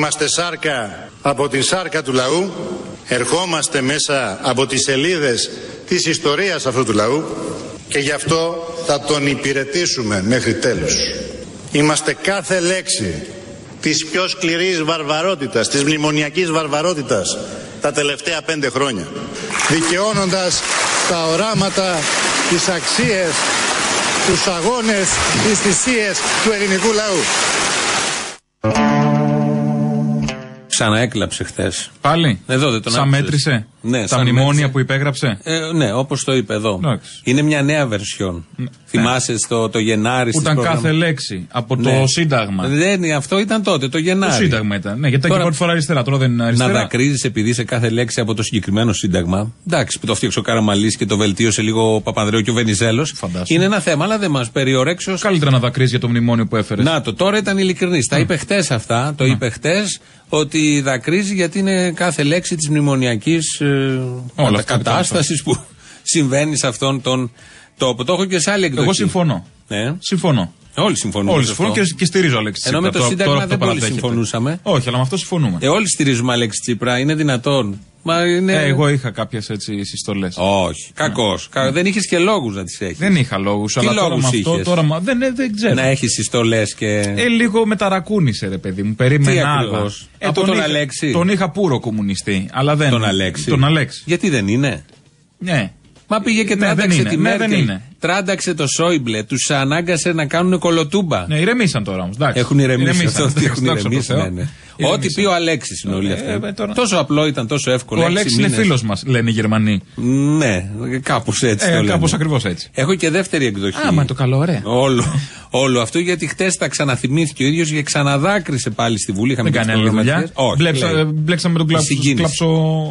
Είμαστε σάρκα από την σάρκα του λαού. Ερχόμαστε μέσα από τις σελίδες της ιστορίας αυτού του λαού και γι' αυτό θα τον υπηρετήσουμε μέχρι τέλους. Είμαστε κάθε λέξη της πιο σκληρής βαρβαρότητας, της μνημονιακής βαρβαρότητας τα τελευταία πέντε χρόνια. Δικαιώνοντας τα οράματα, τις αξίες, τους αγώνες, τις θυσίες του ελληνικού λαού. Ξαναέκλαψε χθες. Πάλι; Εδώ δεν τον Σαν άκουσες. μέτρησε; Ναι, τα σαν μνημόνια μέτρησε. που υπέγραψε; Ε, ναι, όπως το είπε εδώ. Εντάξει. Είναι μια νέα βερσιόν. Θυμάσαι στο το Γενάρη Που στις ήταν προγραμμα- κάθε λέξη από το Ναι. Σύνταγμα. Δεν, είναι- αυτό ήταν τότε, το Το Γενάρη. Σύνταγμα ήταν. Ναι, γιατί ήταν και Τώρα- πρώτη φορά αριστερά. Τώρα δεν είναι Να αριστερά. δακρύζεις επειδή σε κάθε λέξη από το συγκεκριμένο σύνταγμα. Εντάξει, που το φτιάξε ο Καραμαλής και το βελτίωσε λίγο ο Παπανδρέου και ο Βενιζέλος. Φαντάσου. Είναι ένα θέμα, αλλά δεν μας περιορέξει ω Καλύτερα να δακρύζεις για το μνημόνιο που έφερες. Να το, τώρα ήταν ειλικρινής. Τα είπε χτες αυτά. Το είπε χτες ότι δακρύζει γιατί είναι κάθε λέξη της μνημονιακής Όλα αυτά κατάστασης που συμβαίνει σε αυτόν τον τόπο. Το έχω και σε άλλη εκδοχή. Εγώ συμφωνώ. Ναι. Συμφωνώ. Όλοι συμφωνούμε. Όλοι σε συμφωνούν αυτό. και, και στηρίζω Αλέξη Ενώ Τσίπρα. με το Τώρα- Σύνταγμα τώρα δεν αυτό πολύ παραδέχεται. συμφωνούσαμε. Όχι, αλλά με αυτό συμφωνούμε. Ε, όλοι στηρίζουμε Αλέξη Τσίπρα. Είναι δυνατόν. Μα είναι... Ε, εγώ είχα κάποιες έτσι συστολές. Όχι. Κακός. Δεν είχες και λόγους να τις έχεις. Δεν είχα λόγους, Τι αλλά τώρα λόγους με αυτό. είχες; Τώρα, μα- δεν, ε, δεν ξέρω. Να έχεις συστολές και. Ε, λίγο με ταρακούνησε, ρε παιδί μου. Περίμενα Τι άλλα. ακριβώς; Από τον είχα- Αλέξη; Τον είχα πούρο κομμουνιστή. Αλλά δεν. Τον Αλέξη. Τον Αλέξη. Γιατί δεν είναι; Ναι. Μα πήγε και Ναι, δεν τράνταξε είναι. τη Ναι, δεν Μέρκελ. είναι. Τράνταξε το Σόιμπλε. Τους ανάγκασε να κάνουν κολοτούμπα. Ναι, ηρεμήσαν τώρα όμως. Έχουν ηρεμήσει. Αυτό ότι έχουν δόξα τω ηρεμήσει. Θεώ. ναι, ναι. Ό,τι Ηρεμήσαν. πει ο Αλέξης είναι όλοι Ε, αυτοί. ε, τώρα- Τόσο απλό ήταν, τόσο εύκολο. Ο έξι Αλέξης είναι μήνες. φίλος μας, λένε οι Γερμανοί. Ναι, κάπως έτσι. το Ε, λένε. Κάπως ακριβώς έτσι. Έχω και δεύτερη εκδοχή. Α, μα το καλό, ωραία. Όλο, όλο αυτό γιατί χτες τα ξαναθυμήθηκε ο ίδιος και ξαναδάκρυσε πάλι στη Βουλή. Είχαμε Δεν και κάνει τις άλλη δουλειά. προγραμματικές. Όχι. Μπλέξα- λέει. Μπλέξαμε τον κλαψο, Συγκίνηση. κλαψο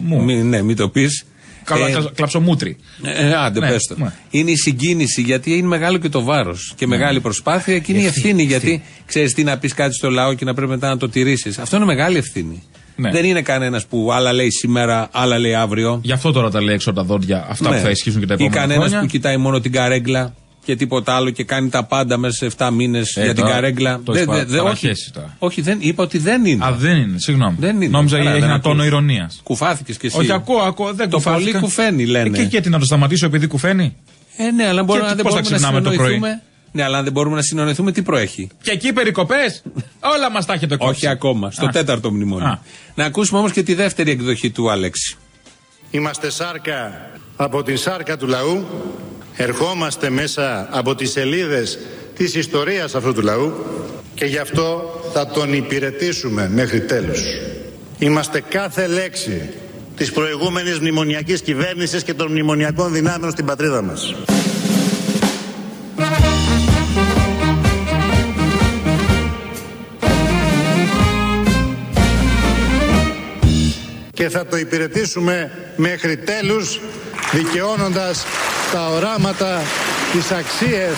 μου. Μη, ναι, μην το πεις. Καλά, Ε, κλαψομούτρι. Ε, άντε, Ναι, πες το. ναι. Είναι η συγκίνηση γιατί είναι μεγάλο και το βάρος και μεγάλη προσπάθεια και είναι η ευθύνη. Γιατί ξέρεις τι να πεις κάτι στο λαό και να πρέπει μετά να το τηρήσεις. Αυτό είναι μεγάλη ευθύνη. Ναι. Δεν είναι κανένας που άλλα λέει σήμερα, άλλα λέει αύριο. Γι' αυτό τώρα τα λέει έξω από τα δόντια. Αυτά Ναι. που θα ισχύσουν και τα Ή επόμενα κανένας χρόνια. που κοιτάει μόνο την καρέγκλα και τίποτα άλλο και κάνει τα πάντα μέσα σε 7 μήνες Ε, για την τώρα καρέγκλα. το έχεις Δεν- παρα- δεν- όχι, παραχέσει τώρα. όχι, δεν, είπα ότι δεν είναι. Α, δεν είναι, συγγνώμη. Δεν είναι. Νόμιζα Καλά, έχει δεν ένα τόνο ακούς. ηρωνίας. Κουφάθηκε κι εσύ. Όχι, ακούω, ακούω. Δεν Το κουφάθηκα. πολύ κουφαίνει, λένε. Ε, και γιατί να το σταματήσω επειδή κουφαίνει; Ε, ναι, αλλά μπορούμε, Και αν δεν πώς θα μπορούμε να ξυπνάμε το πρωί; συνοηθούμε. Ναι, αλλά αν δεν μπορούμε να συνοηθούμε, τι προέχει; Και εκεί περικοπές; Όλα μας τα έχετε κόψει. Όχι ακόμα. Στο Α. τέταρτο μνημόνιο. Α. Να ακούσουμε όμως και τη δεύτερη εκδοχή του Άλεξη. Είμαστε σάρκα από την σάρκα του λαού. Ερχόμαστε μέσα από τις σελίδες της ιστορίας αυτού του λαού και γι' αυτό θα τον υπηρετήσουμε μέχρι τέλους. Είμαστε κάθε λέξη της προηγούμενης μνημονιακής κυβέρνησης και των μνημονιακών δυνάμεων στην πατρίδα μας. και θα το υπηρετήσουμε μέχρι τέλους δικαιώνοντας τα οράματα, τις αξίες,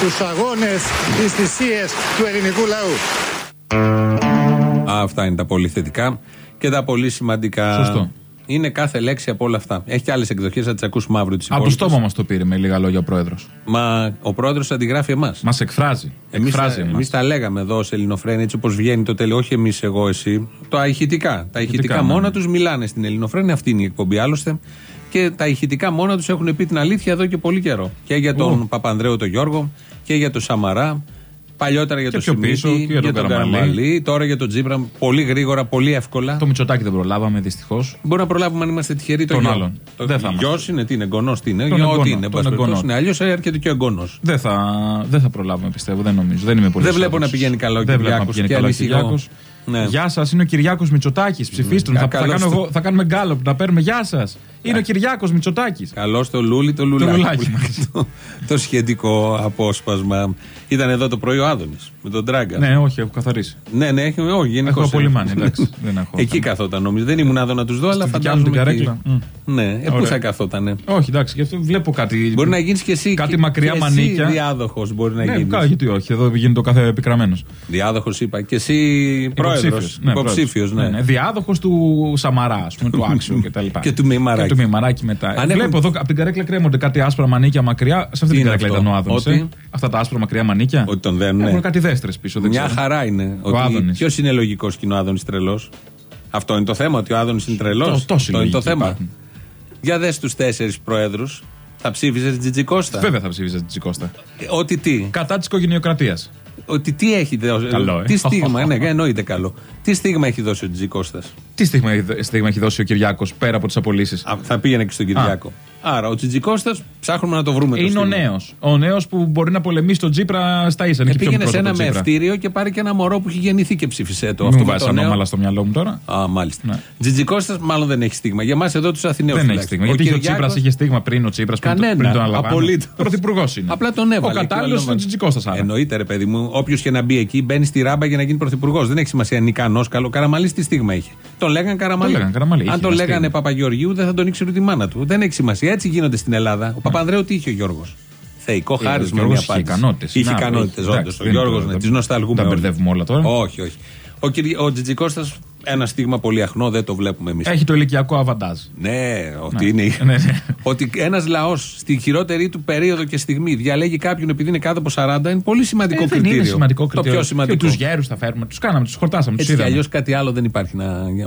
τους αγώνες, τις θυσίες του ελληνικού λαού. Α, αυτά είναι τα πολύ θετικά και τα πολύ σημαντικά. Σωστό. Είναι κάθε λέξη από όλα αυτά. Έχει και άλλες εκδοχές, θα τις ακούσουμε αύριο τις Από το στόμα μας το πήρε με λίγα λόγια ο πρόεδρος. Μα ο πρόεδρος αντιγράφει εμάς. Μας εκφράζει. Εμείς εκφράζει τα, εμάς. εμείς τα λέγαμε εδώ σε Ελληνοφρένη, έτσι όπως βγαίνει το τέλειο. Όχι εμείς, εγώ, εσύ. Τα ηχητικά. Τα ηχητικά ναι, μόνα ναι. τους μιλάνε στην Ελληνοφρένη. Αυτή είναι η εκπομπή άλλωστε. Και τα ηχητικά μόνα τους έχουν πει την αλήθεια εδώ και πολύ καιρό. Και για τον Ου. Παπανδρέο τον Γιώργο και για τον Σαμαρά. Παλιότερα για Και τον πιο Σιμίτη, πίσω και για τον Καραμαλή. Καραμαλή, τώρα για τον Τζίπρα. Πολύ γρήγορα, πολύ εύκολα. Το Μητσοτάκι δεν προλάβαμε δυστυχώς. Μπορεί να προλάβουμε αν είμαστε τυχεροί τον, Τον γιο. άλλον. Το Δεν θα είμαστε. γιος είναι, τι είναι, εγγονός, τι είναι. Τον Γιο, εγγονό, τι είναι, τον εν πάση εγγονό. περιπτώσει. Ναι, αλλιώς έρχεται και ο εγγονός. Δεν θα, δεν θα προλάβουμε πιστεύω, δεν νομίζω. Δεν είμαι πολύ Δεν βλέπω αισιόδοξος. να πηγαίνει καλά ο Δεν βλέπω να Κυριάκος πηγαίνει και καλά ο ανησυχώ. Κυριάκος. Ναι. Γεια σας, είναι ο Κυριάκος Μητσοτάκης. Ψηφίστε τον. Κα- Θα, θα, καλώς κάνω το- εγώ- θα κάνουμε γκάλωπ να παίρνουμε Γεια σας. Είναι ο Κυριάκος Μητσοτάκης. Καλώς το λούλι, το λουλάκι. λουλάκι, που λέει το, το σχετικό απόσπασμα. Ήταν εδώ το πρωί ο Άδωνης με τον Τράγκα. Ναι, όχι, έχω καθαρίσει. ναι, ναι, έχει, όχι, γενικώς Έχω έχει. απολυμάνει, εντάξει, δεν έχω Εκεί θέμα. καθόταν νομίζω. Δεν ήμουν εδώ να τους δω, αλλά Στη δικιά μου φαντάζομαι. την εκεί. καρέκλα. Μμ. Ναι, ε, πού Ωραία. θα καθότανε; Όχι, εντάξει, γι' αυτό βλέπω κάτι. Μπορεί να γίνεις και εσύ. Κάτι και- μακριά και μανίκια. Εσύ διάδοχος μπορεί να Ναι, γίνεις. καλά, γιατί όχι, εδώ γίνεται ο κάθε επικραμένος. Διάδοχος είπα. Και εσύ πρόεδρος. Υποψήφιος, ναι. Διάδοχος του Σαμαρά, ας πούμε, του Άξιου κτλ. Και του Μημαράκη. Μημαράκη. Το μημαράκι μετά. Αν Βλέπω έχουν- εδώ από την καρέκλα κρέμονται κάτι άσπρα μανίκια μακριά. Σε αυτή την είναι καρέκλα αυτό; ήταν ο Άδωνη. Ότι; Αυτά τα άσπρα μακριά μανίκια. Ότι τον δένουνε. Έχουν κάτι δέστρε πίσω. Δεν Μια ξέρω. χαρά είναι. Άδωνης. Ποιος είναι λογικός και είναι ο Άδωνης τρελός. Αυτό είναι το θέμα, ότι ο Άδωνης είναι τρελός. Το- τόσοι είναι το λογικοί θέμα. υπάρχουν. Για δες τους τέσσερις προέδρου. Θα ψήφιζες Τζιτζικώστα. Βέβαια θα ψήφιζες Τζικώστα. Ε, Ότι τι. Κατά της οικογενειοκρατίας. Ότι τι έχει δώσει. Καλό, ε. Τι στίγμα, ναι, εννοείται καλό. Τι στίγμα έχει δώσει ο Τζιτζικώστα. Τι στίγμα, έχει- στίγμα έχει δώσει ο Κυριάκος πέρα από τις απολύσεις; Θα πήγαινε και στον Κυριάκο. Άρα ο Τζιτζικώστας ψάχνουμε να το βρούμε. το Είναι ο στίγμα. νέος. Ο νέος που μπορεί να πολεμήσει τον Τζίπρα στα ίσα. Είναι Ε, και πιο πήγαινε μικρός σε από ένα τον Τσίπρα. μευτήριο και πάρει και ένα μωρό που έχει γεννηθεί και ψήφισε το. Μου Αυτό με βάζεις το νέο- ανώμαλα στο μυαλό μου τώρα. Α, μάλιστα. Ναι. Τζιτζικώστας μάλλον δεν έχει στίγμα. Για εμάς εδώ τους Αθηναίους. Δεν έχει στίγμα. Γιατί ο Τσίπρας είχε στίγμα πριν ο Τσίπρας πριν, το- Κανένα. πριν τον αναλαμβάνει. Απολύτως. Πρωθυπουργός είναι. Απλά τον έβαλε. Ο κατάλληλος και είναι ο Τζιτζικώστας. Εννοείται, ρε παιδί μου. Όποιος και να μπει εκεί, μπαίνει στη ράμπα για να γίνει πρωθυπουργός. Δεν έχει σημασία αν είναι ικανός, καλός. Καραμαλής τι στίγμα είχε. Τον λέγανε Καραμαλή. Τον λέγανε Καραμαλή, είχε Αν τον ένα λέγανε στίγμα. Παπαγεωργίου, δεν θα τον ήξερε τη μάνα του. Δεν έχει σημασία. Έτσι γίνονται στην Ελλάδα. Ο Παπανδρέου τι είχε ο Γιώργος; Θεϊκό Ε, ο χάρισμα. Γιώργος μια είχε απάντηση. ικανότητες. Είχε Να, ικανότητες, εντάξει, όντως. Ο δεν Γιώργος, είναι ναι, τώρα- τις νοσταλγούμε. τα όλοι. μπερδεύουμε όλα τώρα. Όχι, όχι. Ο, Κυρι... ο Τζιτζικώστας, ένα στίγμα πολύ αχνό, δεν το βλέπουμε εμείς. Έχει το ηλικιακό αβαντάζ. Ναι, ότι Ναι. είναι. Ναι, ναι. ότι ένας λαός στη χειρότερη του περίοδο και στιγμή διαλέγει κάποιον επειδή είναι κάτω από 40 είναι πολύ σημαντικό Ε, δεν κριτήριο. είναι σημαντικό κριτήριο. Το πιο σημαντικό. Και τους γέρους θα φέρουμε. Τους κάναμε, τους χορτάσαμε, τους Έτσι κι είδαμε. αλλιώς κάτι άλλο δεν υπάρχει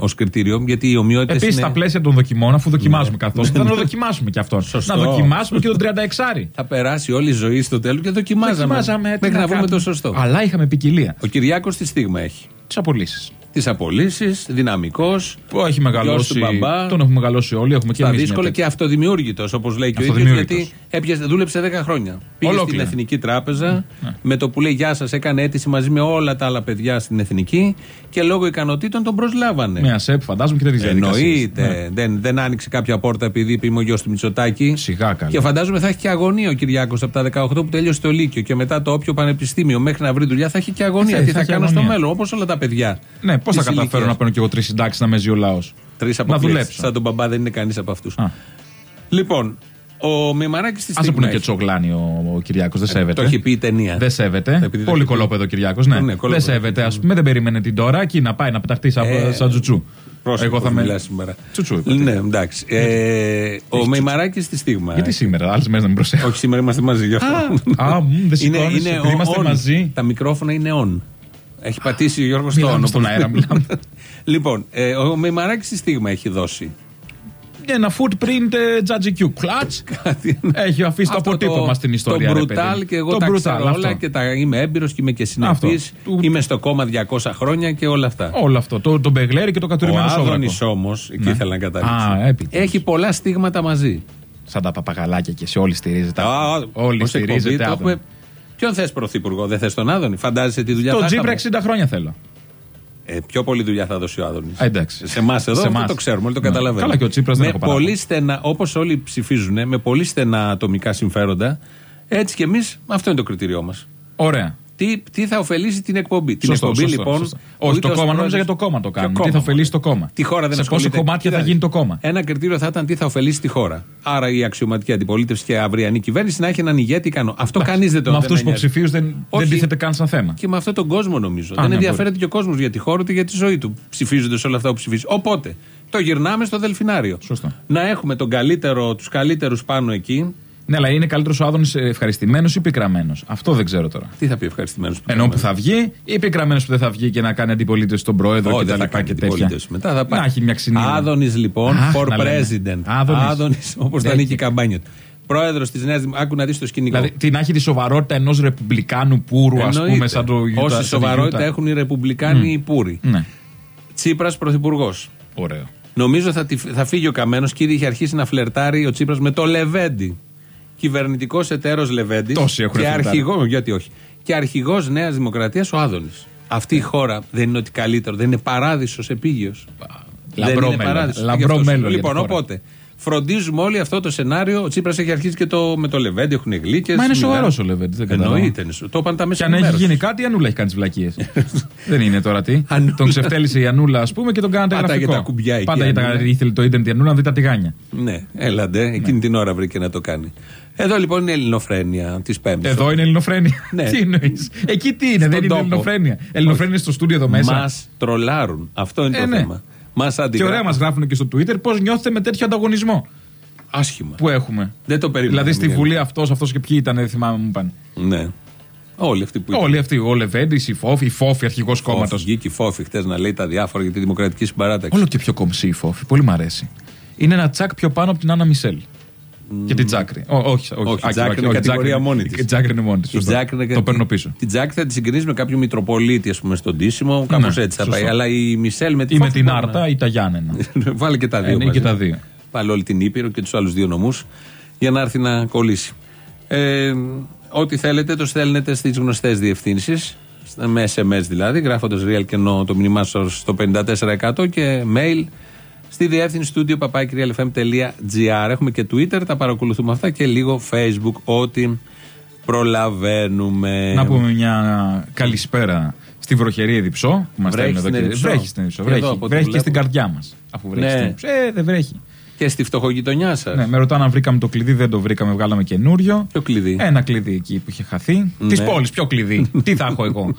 ως κριτήριο γιατί οι ομοιότητες. Επίσης, είναι... στα πλαίσια των δοκιμών, αφού δοκιμάζουμε καθώ, θα να δοκιμάσουμε και αυτόν. Σωστό. Να δοκιμάσουμε και τον 36. Θα περάσει όλη η ζωή στο τέλος και δοκιμάζαμε. Δοκιμάζαμε. τι Μέχρι να βρούμε κάνουμε. το σωστό. Αλλά είχαμε ποικιλία. Ο Κυριάκος τι στίγμα έχει; Τις απολύσεις. Τις απολύσεις, δυναμικός, Που έχει μεγαλώσει. του μπαμπά. Τον έχουμε μεγαλώσει όλοι. Έχουμε και στα εμείς. δύσκολα και αυτοδημιούργητος, όπως λέει και ο ίδιος, Αυτοδημιούργητος. γιατί έπιασε, δούλεψε 10 χρόνια. Πήγε Ολόκληρα. στην Εθνική Τράπεζα, με το που λέει Γεια σας, έκανε αίτηση μαζί με όλα τα άλλα παιδιά στην Εθνική και λόγω ικανοτήτων τον προσλάβανε. Με ΑΣΕΠ, φαντάζομαι και τέτοιε διαδικασίες. Εννοείται. Δεν, δεν άνοιξε κάποια πόρτα επειδή είπε είμαι ο γιος του Μητσοτάκη. Σιγά καλά. Και φαντάζομαι θα έχει και αγωνία ο Κυριάκος από τα 18 που τελείωσε το Λύκειο και μετά το όποιο πανεπιστήμιο μέχρι να βρει δουλειά θα έχει και αγωνία. Ε, Θα Τι έχει, θα, θα έχει κάνω στο αγωνία. μέλλον, όπως όλα τα παιδιά. Ναι, πώς θα της καταφέρω ηλικίας. να παίρνω και εγώ τρεις συντάξεις να με ζει ο λαός; Τρεις να αποκλείσεις. δουλέψω. Σαν τον μπαμπά δεν είναι κανείς από αυτούς. Α. Λοιπόν, ο Μημαράκης στη Α στιγμή. πούμε και έχει. τσογλάνει ο, ο Κυριάκος, δεν σέβεται. Το έχει πει η ταινία. Δεν σέβεται. Επειδή δεν Πολύ έχει πει. κολόπεδο Κυριάκος, ναι. Ναι, δεν κολόπεδο. σέβεται, ας πούμε, δεν περίμενε την τώρα εκεί να πάει να πεταχτεί σαν, Ε, σαν τζουτσού. Πρόσεχε Εγώ θα πώς με. μιλάς σήμερα. Τσουτσού, είπατε. Ναι, εντάξει. Ε, ο Μημαράκης στη στιγμή. Γιατί σήμερα, άλλες μέρες να μην προσέχω. Όχι, σήμερα είμαστε μαζί γι' αυτό. Α, μ, δεν σηκώνεσαι, επειδή είμαστε on. μαζί. Τα μικρόφωνα είναι on. Έχει πατήσει ο Γιώργος Μιλάμε το on. στον όπως αέρα, λέει. μιλάμε. λοιπόν, ε, ο Μημαράκης τι στίγμα έχει δώσει; Ένα footprint ε, Judge Q. Κλατς. Έχει αφήσει το Αυτό αποτύπωμα στην ιστορία. Το ρε παιδί. brutal και εγώ Το τα brutal, ξέρω όλα αυτό. και τα είμαι έμπειρος και είμαι και συνεπής. Αυτό. Είμαι στο κόμμα 200 χρόνια και όλα αυτά. Όλο αυτό. Το, το μπεγλέρι και το Ο κατουρημένο Άδωνης σόβρακο. όμως, εκεί Ναι. ήθελα να καταλήξω. Α, έπειτα. Έχει πολλά στίγματα μαζί. Σαν τα παπαγαλάκια και σε όλοι στηρίζεται. Α, Όλοι ως εκπομπή στηρίζεται. το Άδωνη. έχουμε- Ποιον θες πρωθυπουργό, δεν θες τον Άδωνη; Φαντάζεσαι τι δουλειά Το θα Τζίπρα είχαμε. 60 χρόνια θέλω. Ε, πιο πολύ δουλειά θα δώσει ο Άδωνης. Α, εντάξει. Σε εμάς εδώ Σε αυτό εμάς. το ξέρουμε, όλοι το Ναι. καταλαβαίνουμε. Καλά, και ο Τσίπρας δεν με έχω παράπονο. πολύ στενά, όπως όλοι ψηφίζουν, με πολύ στενά ατομικά συμφέροντα, έτσι και εμείς, αυτό είναι το κριτήριό μας. Ωραία. Τι, τι θα ωφελήσει την εκπομπή. την Σωστό, εκπομπή σωστό, λοιπόν. σωστό. ο Όχι, το ίδιος κόμμα, νόμιζα πρόεδρος- για το κόμμα το Ποιο κάνουμε. κόμμα, Τι θα ωφελήσει μωρέ. το κόμμα; Τη χώρα δεν Σε πόσα ασχολείται. κομμάτια θα Κοίτα, γίνει το κόμμα; Ένα κριτήριο θα ήταν τι θα ωφελήσει τη χώρα. Άρα η αξιωματική αντιπολίτευση και η αυριανή κυβέρνηση να έχει έναν ηγέτη ικανό. Αυτό κανείς δεν το Με δεν αυτούς του νοιάζει. υποψηφίου δεν, δεν Όχι. τίθεται καν σαν θέμα. Και με αυτόν τον κόσμο νομίζω. Α, δεν ναι, ενδιαφέρεται και ο κόσμος για τη χώρα του, για τη ζωή του. Ψηφίζοντα όλα αυτά που ψηφίζει. Οπότε το γυρνάμε στο Δελφινάριο. Σωστό. Να έχουμε τον καλύτερο, τους καλύτερους πάνω εκεί. Ναι, αλλά είναι καλύτερος ο Άδωνης ευχαριστημένος ή πικραμένος; Αυτό δεν ξέρω τώρα. Τι θα πει ευχαριστημένος. Ενώ που θα βγει ή πικραμένος που δεν θα βγει και να κάνει αντιπολίτευση στον πρόεδρο Όχι, και δεν τα θα λοιπά κάνει και τέτοια. αντιπολίτευση. Μετά θα πάει. Να έχει μια ξυνήλα. Άδωνης λοιπόν, Αχ, for να λέμε. president. Άδωνης. Άδωνης, όπως θα Ναι. είναι και η καμπάνια του. Πρόεδρος της Νέας Δημοκρατία. Άκου να δεις το σκηνικό. Δηλαδή, τι να έχει τη σοβαρότητα ενός ρεπουμπλικάνου πούρου, ας Εννοείται. πούμε, σαν το Όση σαν τη σοβαρότητα Γιούτα. έχουν οι Ρεπουμπλικάνοι οι Πούροι. Ναι, Τσίπρας πρωθυπουργός. ωραίο. Νομίζω θα, τη- θα φύγει ο Καμένος και ήδη είχε αρχίσει να φλερτάρει ο Τσίπρας με το Λεβέντι. Κυβερνητικός εταίρος Λεβέντι. Τόσοι έχουν Και φλερτάρει. αρχηγό, γιατί όχι; Και αρχηγός Νέας Δημοκρατίας ο Άδωνης. Αυτή η χώρα δεν είναι ότι καλύτερο, δεν είναι παράδεισος επίγειος. Λαμπρό μέλλον. Λαμπρό Και αυτός. μέλλον για τη Λοιπόν, χώρα. οπότε φροντίζουμε όλοι αυτό το σενάριο. Ο Τσίπρας έχει αρχίσει και το, με το Λεβέντι, έχουν γλύκες. Μα είναι σοβαρός ο Λεβέντης, δεν καταλαβαίνω. Εννοείται. είναι σο- Το είπαν τα Και μέσα αν έχει ενημέρωσης. γίνει κάτι, η Ανούλα έχει κάνει τις βλακίες. δεν είναι τώρα τι. Ανούλα. Τον ξεφτέλησε η Ανούλα, ας πούμε, και τον κάνατε Πάντα γραφικό. για τα κουμπιά εκεί, Πάντα για τα Ανούλα. ήθελε το ίντερνετ η Ανούλα να δει τα τηγάνια. Ναι, έλαντε. Εκείνη την ώρα βρήκε να το κάνει. Εδώ λοιπόν είναι η ελληνοφρένεια της Πέμπτης. Εδώ είναι ελληνοφρένεια. Ναι. τι εννοείς; Εκεί τι είναι, δεν είναι τόπο. ελληνοφρένεια. Ελληνοφρένεια είναι στο στούντιο εδώ μέσα. Μας τρολάρουν. Αυτό είναι Ε, το ναι. θέμα. Μας Και αντιγράφουν. ωραία μας γράφουν και στο Twitter πώς νιώθετε με τέτοιο ανταγωνισμό. Άσχημα. που έχουμε. Δεν το περίμενα. Δηλαδή στη Μiguel. Βουλή αυτός, αυτός και ποιοι ήταν, δεν θυμάμαι, μου είπαν. Ναι. Όλοι αυτοί που ήταν. Όλοι αυτοί, ο Λεβέντης, η Φόφη, η Φόφη, αρχηγός κόμματος. Φόφη, Βγήκε η Φόφη χτες να λέει τα διάφορα για τη Δημοκρατική Συμπαράταξη. Όλο και πιο κομψή η Φόφη. Πολύ μ' αρέσει. Είναι ένα τσακ πιο πάνω από την Άννα Μισελ. Και την Τζάκρη. Ω, όχι, όχι, Όχι, η Άκη, Τζάκρη όχι, είναι όχι, κατηγορία Τζάκρη- μόνη της. Η Τζάκρη είναι μόνη της. Η Τζάκρη είναι Το κάτι- παίρνω πίσω. Την Τζάκρη θα τη συγκρίνεις με κάποιο Μητροπολίτη, ας πούμε, στον Τίσιμο. Κάπως Ναι, έτσι θα σωστό. πάει. Αλλά η Μισελ με τη Ή με Φόφη την μπορεί να- Άρτα ή τα Γιάννενα. Βάλε και τα δύο. Ε, ναι, μαζί. και τα δύο. Βάλε όλη την Ήπειρο και τους άλλους δύο νομούς για να έρθει να κολλήσει. Ε, ό,τι θέλετε το στέλνετε στις γνωστές διευθύνσεις. Με SMS δηλαδή, γράφοντας real και no το μήνυμά σας στο 54% και mail στη διεύθυνση studio papakirialfm.gr. Έχουμε και Twitter, τα παρακολουθούμε αυτά και λίγο Facebook, ό,τι προλαβαίνουμε. Να πούμε μια καλησπέρα στη βροχερή Εδιψό που μας Βρέχει στέλνουν εδώ. στην και- Εδιψό. Βρέχει στην Εδιψό. Και εδώ Βρέχει, από ό,τι βρέχει και βλέπω. στην καρδιά μας. Αφού βρέχει Ναι. στην Εδιψό. Ε, δεν βρέχει. Και στη φτωχογειτονιά σας. Ναι, με ρωτάνε αν βρήκαμε το κλειδί, δεν το βρήκαμε, βγάλαμε καινούριο. Ποιο κλειδί; Ένα κλειδί εκεί που είχε χαθεί. Ναι. Της πόλης, ποιο κλειδί; Τι θα έχω εγώ;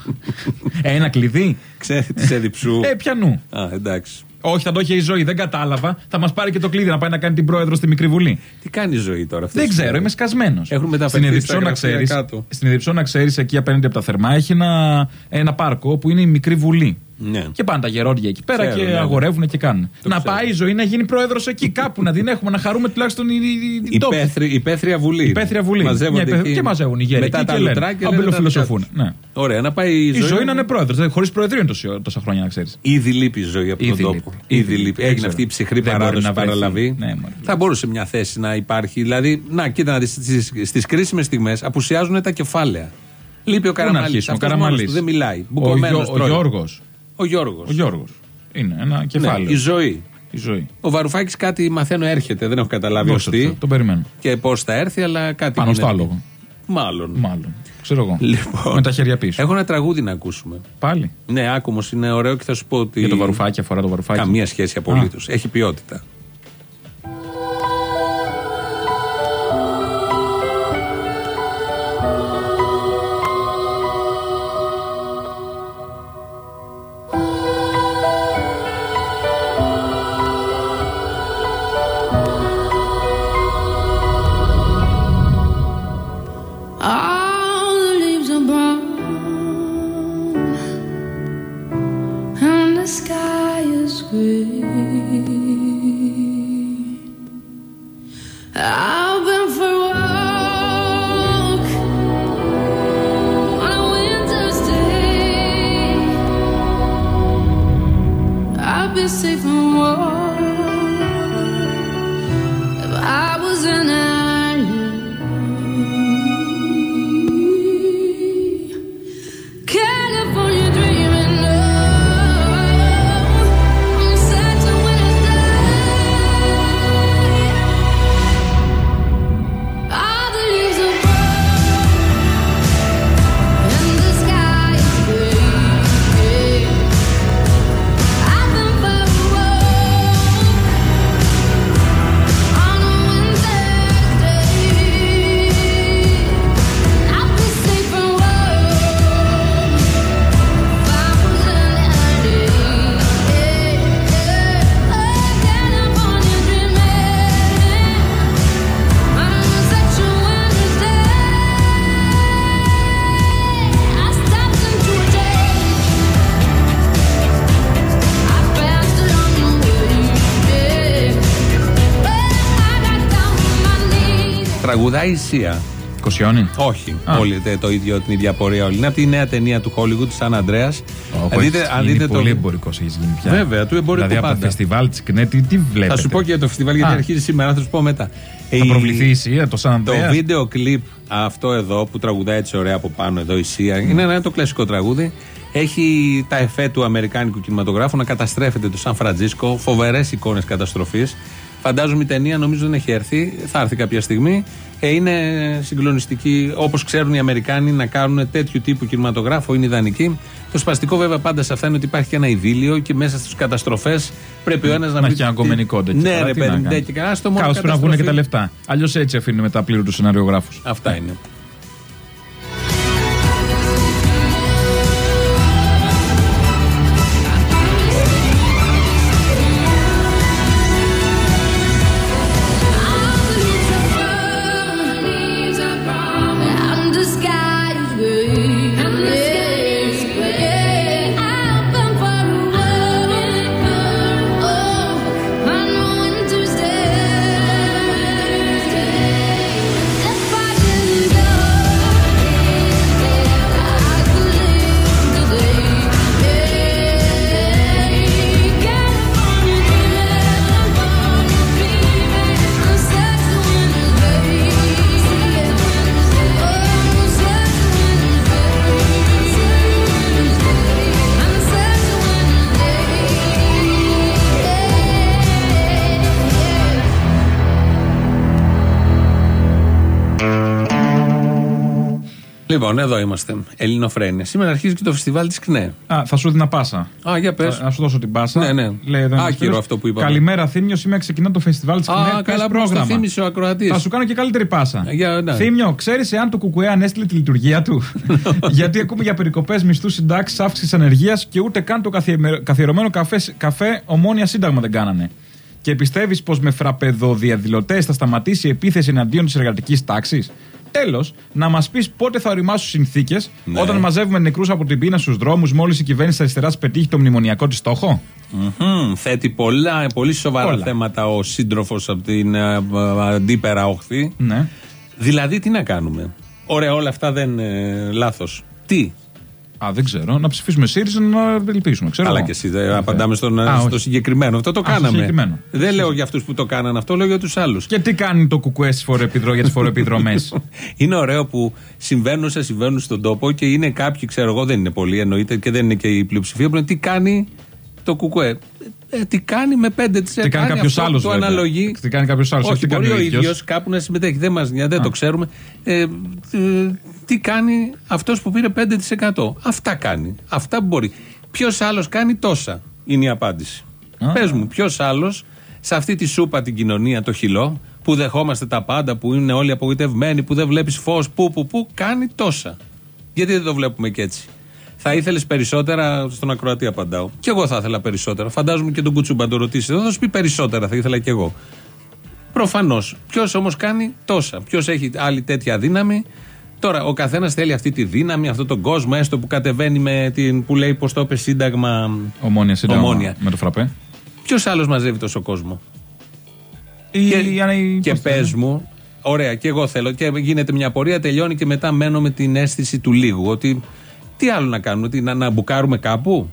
Ένα κλειδί; Ξέρει της Εδιψού. Ε, πιανού. Α, εντάξει. Όχι, θα το είχε η ζωή, δεν κατάλαβα. Θα μας πάρει και το κλειδί να πάει να κάνει την πρόεδρο στη μικρή βουλή. Τι κάνει η ζωή τώρα αυτή. Δεν ξέρω, είμαι σκασμένος. Έχουν μεταφερθεί Στην Εδιψό στα να γραφεία ξέρεις. κάτω. Στην Εδιψό να ξέρεις, εκεί απέναντι από τα θερμά έχει ένα, ένα πάρκο που είναι η μικρή βουλή. Ναι. Και πάνε τα γερόντια εκεί πέρα Ξέρω, και ναι. αγορεύουν και κάνουν. Το να ξέρω. πάει η ζωή να γίνει πρόεδρος εκεί, κάπου να την έχουμε, να χαρούμε τουλάχιστον η, η, η, Η, τόποι. πέθρη, η πέθρια βουλή. Η πέθρια βουλή. Μαζεύονται Μια υπε- εκεί. και μαζεύουν οι γέροι Μετά εκεί τα και λένε. λουτρά και λένε Αμπελοφιλοσοφούν, τα δικά τους. ναι. Ωραία, να πάει η, Η ζωή να είναι πρόεδρος. Χωρίς προεδρείο είναι τόση- τόσα χρόνια, να ξέρεις. Ήδη λείπει η ζωή από τον Ήδη τόπο. λείπει. Ήδη Ήδη λείπει. λείπει. Έγινε Δεν αυτή η ξέρω. ψυχρή Δεν μπορεί παράδοση να βρεθεί. παραλαβή. Ναι, μωρέ. Θα μπορούσε μια θέση να υπάρχει. Δηλαδή, να, κοίτα να δεις στις κρίσιμες στιγμές απουσιάζουν τα κεφάλαια. Λείπει ο Πού να Καραμαλή. αρχίσουμε, ο Αυτός μόνος Καραμαλής. του δεν μιλάει. Ο, Μπουκωμένος Γιώ- ο τρώει. Γιώργος. Ο Γιώργος. Ο Γιώργος. Είναι ένα κεφάλαιο. Ναι, η ζωή. Η ζωή. Ο Βαρουφάκης κάτι μαθαίνω έρχεται. Δεν έχω καταλάβει ω Δώσε τι το, το περιμένω. και πώς θα έρθει, αλλά κάτι. Πάνω στο γίνεται. άλογο. Μάλλον. Μάλλον. Ξέρω εγώ. Λοιπόν. Με τα χέρια πίσω. Έχω ένα τραγούδι να ακούσουμε. Πάλι. Ναι, άκου όμως, είναι ωραίο και θα σου πω ότι. Για το βαρουφάκι, αφορά το βαρουφάκι. Καμία σχέση απολύτως. Έχει ποιότητα. 醉 Τραγουδάει η Σία. Κοσιόνι; Όχι. Α. Όλοι τε- το ίδιο, την ίδια πορεία όλοι. Είναι από τη νέα ταινία του Hollywood, Σαν Αντρέα. Αν δείτε, αν δείτε πολύ εμπορικός έχεις γίνει πια. Βέβαια, του εμπορικού Δηλαδή από τα πάντα. φεστιβάλ της ΚΝΕ, τι, τι βλέπετε. Θα σου πω και για το φεστιβάλ γιατί Α. αρχίζει σήμερα, θα σου πω μετά. Θα Η- προβληθεί η Σία, το Σαν Το Ανδρέας; βίντεο κλιπ αυτό εδώ που τραγουδάει έτσι ωραία από πάνω εδώ η Σία είναι ένα το κλασικό τραγούδι. Έχει τα εφέ του Αμερικάνικου κινηματογράφου να καταστρέφεται το Σαν Φραντζίσκο, φοβερές εικόνες καταστροφής. Φαντάζομαι η ταινία νομίζω δεν έχει έρθει, θα έρθει κάποια στιγμή. Ε, είναι συγκλονιστική, όπως ξέρουν οι Αμερικάνοι να κάνουν τέτοιου τύπου κινηματογράφο, είναι ιδανική. Το σπαστικό βέβαια πάντα σε αυτά είναι ότι υπάρχει και ένα ειδήλιο και μέσα στις καταστροφές πρέπει ο ένας να, Να βρει έχει ένα τι- κομμενικό τέτοιο. Ναι, Τώρα ρε τι να παιδί, κάνει. ναι, και καλά, στο μόνο Κάπως πρέπει να βγουν και τα καταστροφή. λεφτά. Αλλιώς έτσι αφήνουν μετά πλήρω τους σεναριογράφους. Αυτά είναι. Λοιπόν, εδώ είμαστε. Ελληνοφρένια. Σήμερα αρχίζει και το φεστιβάλ της ΚΝΕ. Α, θα σου δίνα πάσα. Α, για πες. Θα- Να σου δώσω την πάσα. Ναι, ναι. Λέει εδώ ένας Άκυρο φίλος, αυτό που είπαμε. Καλημέρα, Θήμιος. Σήμερα ξεκινά το φεστιβάλ της Α, ΚΝΕ. καλά που μας το θύμισε ο ακροατής. Θα σου κάνω και καλύτερη πάσα. Για, ναι. Θήμιο, ξέρεις εάν το Κουκουέ ανέστειλε τη λειτουργία του; Γιατί ακούμε για περικοπές μισθού συντάξεις, αύξησης ανεργίας και ούτε καν το καθιεμε- καθιερωμένο καφέ, καφέ ομόνια σύνταγμα δεν κάνανε. Και πιστεύεις πως με φραπεδοδιαδηλωτές θα σταματήσει η επίθεση εναντίον της εργατικής τάξης; Τέλος, να μας πεις πότε θα οριμάσουν συνθήκες Ναι. όταν μαζεύουμε νεκρούς από την πείνα στους δρόμους μόλις η κυβέρνηση αριστεράς πετύχει το μνημονιακό της στόχο; Μμμ, θέτει πολλά, πολύ σοβαρά Όλα. θέματα ο σύντροφος από την ε, ε, αντίπερα όχθη. Ναι. Δηλαδή, τι να κάνουμε; Ωραία, όλα αυτά δεν είναι λάθος. Τι; Α, δεν ξέρω. Να ψηφίσουμε ΣΥΡΙΖΑ να ελπίσουμε. Ξέρω Αλλά εγώ. και εσύ δεν απαντάμε στον, Α, στο όχι. συγκεκριμένο. Αυτό το στο κάναμε. συγκεκριμένο. Δεν λέω για αυτούς που το κάναν αυτό, λέω για τους άλλους. Και τι κάνει το κουκουές στις φοροεπιδρο- για τις φοροεπιδρομές; Είναι ωραίο που συμβαίνουν όσα συμβαίνουν στον τόπο και είναι κάποιοι, ξέρω εγώ, δεν είναι πολλοί εννοείται και δεν είναι και η πλειοψηφία που λένε τι κάνει το κουκουέ. Ε, τι κάνει με 5%. τι κάνει κάποιος άλλος. Το αναλογεί. Τι κάνει κάποιος άλλος. Όχι, μπορεί ο ίδιος κάπου να συμμετέχει. Δεν μας νοιάζει, δεν το ξέρουμε. Ε, ε, τι κάνει αυτός που πήρε 5%. Αυτά κάνει. Αυτά που μπορεί. Ποιος άλλος κάνει τόσα, είναι η απάντηση. Α. Πες μου, ποιος άλλος σε αυτή τη σούπα την κοινωνία, το χυλό, που δεχόμαστε τα πάντα, που είναι όλοι απογοητευμένοι, που δεν βλέπεις φως, που, που, που, κάνει τόσα. Γιατί δεν το βλέπουμε και έτσι. Θα ήθελες περισσότερα, στον ακροατή απαντάω. Και εγώ θα ήθελα περισσότερα. Φαντάζομαι και τον Κουτσούμπα να το ρωτήσεις. εδώ, θα σου πει περισσότερα, θα ήθελα κι εγώ. Προφανώς. Ποιος όμως κάνει τόσα. Ποιος έχει άλλη τέτοια δύναμη. Τώρα, ο καθένας θέλει αυτή τη δύναμη, αυτόν τον κόσμο, έστω που κατεβαίνει με την. που λέει πώ το είπε σύνταγμα. Ομόνια σύνταγμα Ομόνια. με το φραπέ. Ποιος άλλος μαζεύει τόσο κόσμο; Ή, Και, ή αν η- και πώς το πες λένε. μου, ωραία, και εγώ θέλω. Και γίνεται μια πορεία, τελειώνει και μετά μένω με την αίσθηση του λίγου. Ότι τι άλλο να κάνουμε, ότι να, να μπουκάρουμε κάπου;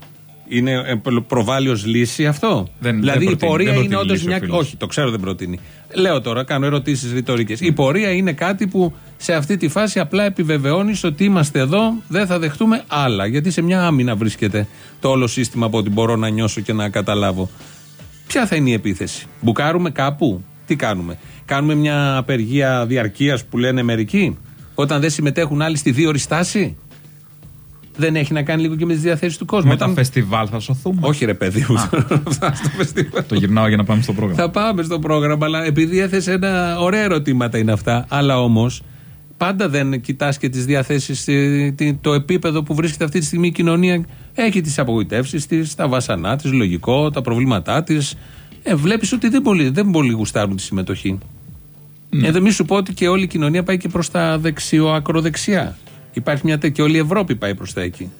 Είναι ε, προβάλλει λύση αυτό; Δεν- δηλαδή δεν η προτείνει, πορεία δεν είναι προτείνει όντως λύση ο μια. φίλος. Όχι, το ξέρω δεν προτείνει. Λέω τώρα, κάνω ερωτήσεις ρητορικές. Η πορεία είναι κάτι που σε αυτή τη φάση απλά επιβεβαιώνεις ότι είμαστε εδώ, δεν θα δεχτούμε άλλα. Γιατί σε μια άμυνα βρίσκεται το όλο σύστημα από ό,τι μπορώ να νιώσω και να καταλάβω. Ποια θα είναι η επίθεση; Μπουκάρουμε κάπου; Τι κάνουμε; Κάνουμε μια απεργία διαρκείας που λένε μερικοί; Όταν δεν συμμετέχουν άλλοι στη δύο στάση. Δεν έχει να κάνει λίγο και με τις διαθέσεις του κόσμου. Με τα Όταν- φεστιβάλ θα σωθούμε. Όχι, ρε παιδί μου. Αυτά στο φεστιβάλ. Το γυρνάω για να πάμε στο πρόγραμμα. Θα πάμε στο πρόγραμμα, αλλά επειδή έθεσε ένα ωραία ερωτήματα είναι αυτά. Αλλά όμως πάντα δεν κοιτάς και τις διαθέσεις, το επίπεδο που βρίσκεται αυτή τη στιγμή η κοινωνία. Έχει τις απογοητεύσεις της, τα βάσανά της, λογικό, τα προβλήματά της. Ε, Βλέπεις ότι δεν πολύ, δεν πολύ γουστάρουν τη συμμετοχή. Ναι. Εδώ μη σου πω ότι και όλη η κοινωνία πάει και προς τα δεξιό-ακροδεξιά. Υπάρχει μια τέτοια, όλη η Ευρώπη πάει προς τα εκεί.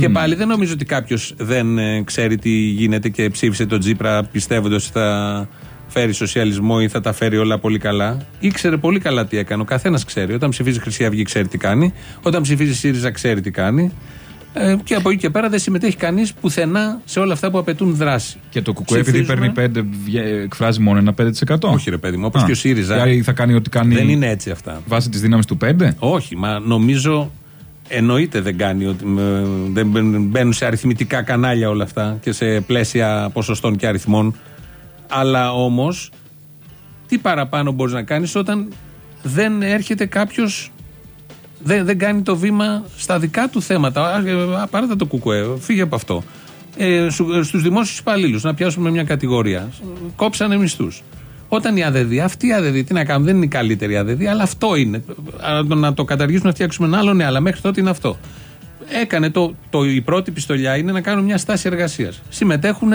Και πάλι δεν νομίζω ότι κάποιος δεν ε, ξέρει τι γίνεται και ψήφισε τον Τζίπρα πιστεύοντας ότι θα φέρει σοσιαλισμό ή θα τα φέρει όλα πολύ καλά. Ήξερε πολύ καλά τι έκανε. Ο καθένας ξέρει. Όταν ψηφίζει Χρυσή Αυγή, ξέρει τι κάνει. Όταν ψηφίζει ΣΥΡΙΖΑ, ξέρει τι κάνει. Ε, και από εκεί και πέρα δεν συμμετέχει κανείς πουθενά σε όλα αυτά που απαιτούν δράση. Και το κουκουέ, επειδή Ψηφίζουμε. παίρνει 5, βγε- εκφράζει μόνο ένα 5%. Όχι, ρε παιδί μου, όπως Α, και ο ΣΥΡΙΖΑ. δηλαδή θα κάνει ό,τι κάνει Δεν είναι έτσι αυτά. βάσει της δύναμης του 5. Όχι, μα νομίζω εννοείται δεν κάνει ότι ε, δεν μπαίνουν- μπαίνουν σε αριθμητικά κανάλια όλα αυτά και σε πλαίσια ποσοστών και αριθμών. Αλλά όμως, τι παραπάνω μπορείς να κάνεις όταν δεν έρχεται κάποιος. Δεν, δεν κάνει το βήμα στα δικά του θέματα. Α, ε, α, Παράτα το κουκουέ, φύγε από αυτό. Ε, σου- στους δημόσιους υπαλλήλους να πιάσουμε μια κατηγορία. Κόψανε μισθούς. Όταν η ΑΔΔ, αυτή η ΑΔΔ, τι να κάνουμε, δεν είναι η καλύτερη ΑΔΔ, αλλά αυτό είναι. Α, το Να το καταργήσουμε, να φτιάξουμε ένα άλλο, ναι, αλλά μέχρι τότε είναι αυτό. Έκανε το, το, η πρώτη πιστολιά είναι να κάνουν μια στάση εργασίας. Συμμετέχουν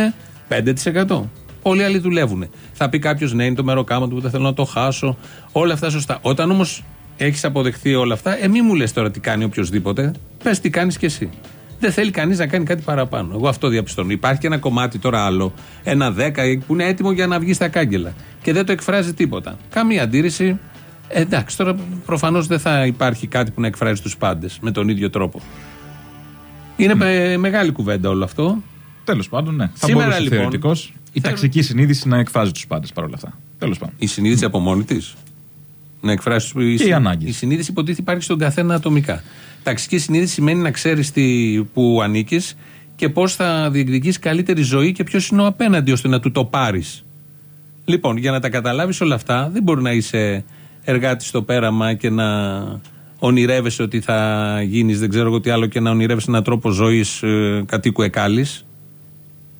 5%. Όλοι άλλοι δουλεύουν. Θα πει κάποιος, ναι, είναι το μεροκάμα του που δεν θέλω να το χάσω. Όλα αυτά σωστά. Όταν όμως έχεις αποδεχθεί όλα αυτά, ε, μη μου λες τώρα τι κάνει οποιοδήποτε. Πες τι κάνεις κι εσύ. Δεν θέλει κανείς να κάνει κάτι παραπάνω. Εγώ αυτό διαπιστώνω. Υπάρχει και ένα κομμάτι τώρα άλλο, ένα 10 που είναι έτοιμο για να βγει στα κάγκελα και δεν το εκφράζει τίποτα. Καμία αντίρρηση. Ε, εντάξει, τώρα προφανώς δεν θα υπάρχει κάτι που να εκφράζει τους πάντες με τον ίδιο τρόπο. Είναι με- μεγάλη κουβέντα όλο αυτό. Τέλος πάντων, ναι. Θα Σήμερα, μπορούσε λοιπόν, θεωρητικώ η θέλω- ταξική συνείδηση να εκφράζει τους πάντες παρόλα αυτά. Τέλος πάντων. Η συνείδηση από μόνη της. Να εκφράσει Και οι συ- ανάγκες. Η συνείδηση υποτίθεται υπάρχει στον καθένα ατομικά. Ταξική συνείδηση σημαίνει να ξέρεις που ανήκεις και πώς θα διεκδικήσει καλύτερη ζωή και ποιος είναι ο απέναντι ώστε να του το πάρεις. Λοιπόν, για να τα καταλάβεις όλα αυτά, δεν μπορεί να είσαι εργάτης στο πέραμα και να ονειρεύεσαι ότι θα γίνεις, δεν ξέρω εγώ τι άλλο, και να ονειρεύεσαι έναν τρόπο ζωής ε, κατοίκου εκάλης.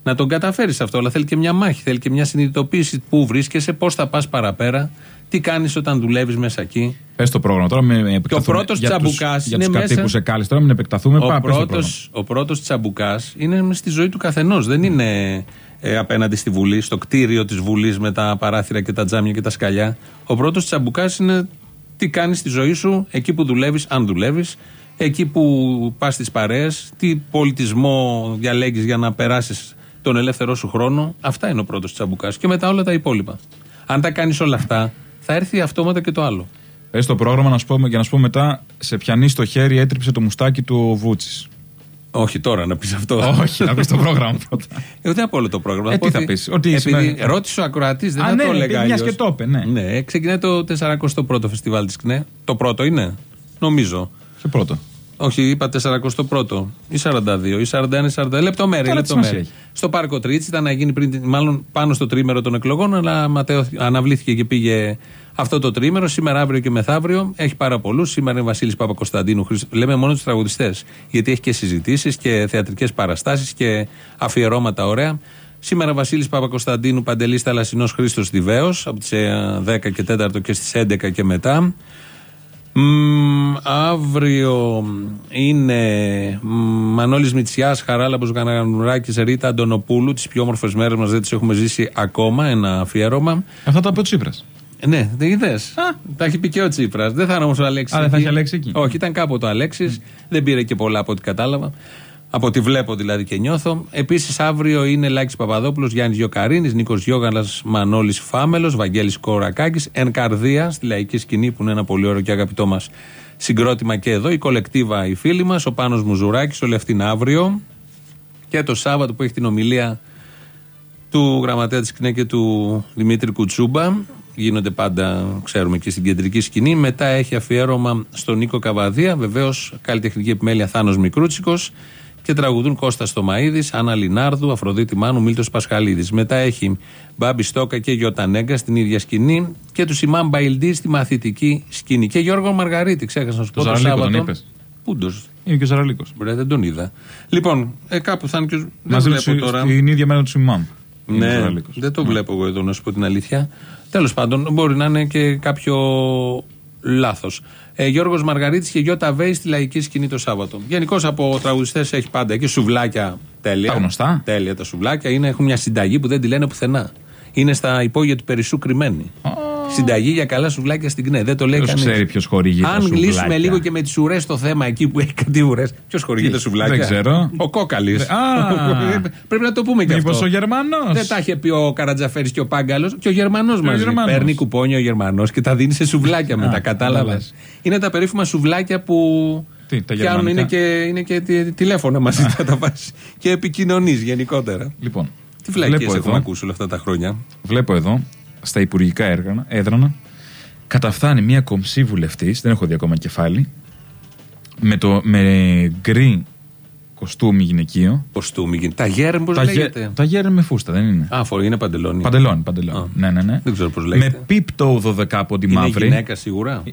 Να τον καταφέρεις αυτό, αλλά θέλει και μια μάχη, θέλει και μια συνειδητοποίηση πού βρίσκεσαι, πώς θα πας παραπέρα, τι κάνεις όταν δουλεύεις μέσα εκεί; Πες το πρόγραμμα τώρα, με επεκταθούμε. πρώτος για τους- τσαμπουκάς Για είναι του μέσα. κατοίκου εκάλη τώρα, μην επεκταθούμε. Ο Πάμε, πες το πρόγραμμα. πρώτος, ο πρώτος τσαμπουκάς είναι στη ζωή του καθενός. Δεν είναι ε, απέναντι στη Βουλή, στο κτίριο της Βουλής με τα παράθυρα και τα τζάμια και τα σκαλιά. Ο πρώτος τσαμπουκάς είναι τι κάνεις στη ζωή σου, εκεί που δουλεύεις, αν δουλεύεις, εκεί που πας στις παρέες, τι πολιτισμό διαλέγεις για να περάσεις τον ελεύθερό σου χρόνο. Αυτά είναι ο πρώτος τσαμπουκάς και μετά όλα τα υπόλοιπα. Αν τα κάνεις όλα αυτά, θα έρθει αυτόματα και το άλλο. Πες το πρόγραμμα να σου πω, για να σου πω μετά σε πιάνει στο χέρι έτριψε το μουστάκι του ο Βούτσης. Όχι τώρα να πεις αυτό. Όχι, να πεις το πρόγραμμα πρώτα. Εγώ δεν από όλο το πρόγραμμα. Ε, Θα πω τι θα ότι- πεις, ότι Επειδή σήμερα- ρώτησε ο ακροατής, δεν Α, θα ναι, το έλεγα. επειδή μιας αλλιώς. και το είπε, ναι. Ναι, ξεκινάει το 41ο φεστιβάλ της ΚΝΕ. Το πρώτο είναι, νομίζω. Σε πρώτο. Όχι, είπα 41ο ή 42 ή 41 ή 42. Λεπτομέρεια. Καλά, τι σημασία λεπτομέρεια. έχει. Στο Πάρκο Τρίτσι ήταν να γίνει πριν, μάλλον πάνω στο τρίμερο των εκλογών, αλλά Ματέο, αναβλήθηκε και πήγε αυτό το τρίμερο. Σήμερα, αύριο και μεθαύριο έχει πάρα πολλούς. Σήμερα είναι Βασίλης Παπα-Κωνσταντίνου. Χρήστο- Λέμε μόνο τους τραγουδιστές. Γιατί έχει και συζητήσεις και θεατρικές παραστάσεις και αφιερώματα ωραία. Σήμερα Βασίλης Παπα-Κωνσταντίνου, Παντελής Θαλασσινός Χρήστος Διβαίο από τις 10 και 4 και στις 11 και μετά. Μμ, αύριο είναι μ, Μανώλης Μητσιάς, Χαράλαμπος Γαναγανουράκης, Ρίτα Αντωνοπούλου. Τις πιο όμορφες μέρες μας δεν τις έχουμε ζήσει ακόμα. Ένα αφιέρωμα. Αυτά τα είπε ο Τσίπρας. Ε, Ναι, δεν είδες. Τα έχει πει και ο Τσίπρας. Δεν θα είναι όμως ο Αλέξης. Α, δεν θα έχει Αλέξη εκεί. Όχι, ήταν κάποτε ο Αλέξης. Δεν πήρε και πολλά από ό,τι κατάλαβα. Από ό,τι βλέπω δηλαδή και νιώθω. Επίσης, αύριο είναι Λάκης Παπαδόπουλος, Γιάννης Γιοκαρίνη, Νίκος Γιώγαλας, Μανώλης Φάμελος, Βαγγέλης Κορακάκης. Εν καρδία στη λαϊκή σκηνή που είναι ένα πολύ ωραίο και αγαπητό μας συγκρότημα και εδώ. Η κολεκτίβα οι φίλοι μας, ο Πάνος Μουζουράκης, όλη αυτή είναι αύριο. Και το Σάββατο που έχει την ομιλία του γραμματέα της ΚΝΕ και του Δημήτρη Κουτσούμπα. Γίνονται πάντα, ξέρουμε, και στην κεντρική σκηνή. Μετά έχει αφιέρωμα στον Νίκο Καβαδία. Βεβαίως, καλλιτεχνική επιμέλεια Θάνος Μικρούτσικος. Και τραγουδούν Κώστας Στομαίδη, Άννα Λινάρδου, Αφροδίτη Μάνου, Μίλτος Πασχαλίδης. Μετά έχει Μπάμπη Στόκα και Γιωτανέγκα στην ίδια σκηνή. Και τους Σιμάν Μπαϊλντή στη μαθητική σκηνή. Και Γιώργο Μαργαρίτη, ξέχασα να σου πω Το το Ζαραλίκο τον Σάββατο. είπες. Πούντος. Είναι και ο Ζαραλίκος. Μπρε, δεν τον είδα. Λοιπόν, ε, κάπου θα είναι και. ο- Δεν Μαζί βλέπω τους τώρα. την ίδια μέρα τους Ιμάμ. Είναι ο Ναι, Ζαραλίκος. δεν το βλέπω εγώ εδώ να σου πω την αλήθεια. Τέλος πάντων, μπορεί να είναι και κάποιο λάθος. Ε, Γιώργος Μαργαρίτη και Γιώτα Βέη στη λαϊκή σκηνή το Σάββατο. Γενικώς από τραγουδιστές έχει πάντα εκεί σουβλάκια τέλεια. Τα γνωστά. Τέλεια τα σουβλάκια. Είναι, έχουν μια συνταγή που δεν τη λένε πουθενά. Είναι στα υπόγεια του Περισσού κρυμμένη. Συνταγή για καλά σουβλάκια στην ΚΝΕ. Δεν το λέει Ποιος κανείς. ξέρει ποιος χορηγεί τα Αν σουβλάκια. λύσουμε λίγο και με τις ουρές το θέμα εκεί που έχει κάτι ουρές. Ποιος χορηγεί Τι, τα σουβλάκια; δεν ξέρω. Ο Κόκαλης. Α. Πρέπει να το πούμε και Μήπως αυτό. ο Γερμανός. Δεν τα είχε πει ο Καρατζαφέρης και ο Πάγκαλος και ο Γερμανός μαζί. Γερμανός. Παίρνει κουπόνια ο Γερμανός και τα δίνει σε σουβλάκια μετά. Κατάλαβες. κατάλαβες. Είναι τα περίφημα σουβλάκια που. Τι, τα πιάνουν, είναι γερμανικά. και, είναι και τι- τηλέφωνα μαζί θα τα βάζεις. Και επικοινωνείς γενικότερα. Λοιπόν, Τι φυλακίε βλέπω έχουμε εδώ, ακούσει όλα αυτά τα χρόνια; βλέπω εδώ στα υπουργικά έργανα, έδρανα καταφθάνει μια κομψή βουλευτής, δεν έχω δει ακόμα κεφάλι, με, το, με γκρι κοστούμι γυναικείο. Κοστούμι γίνεται. Τα γέρν, πώς Τα, γε- λέγεται; τα γέρνε με φούστα, δεν είναι. Α, φορεί, είναι παντελόνι. Παντελόνι, παντελόνι. Α. Ναι, ναι, ναι. Δεν ξέρω πώς λέγεται. Με πίπτο 12 από τη Είναι μαύρη. γυναίκα σίγουρα;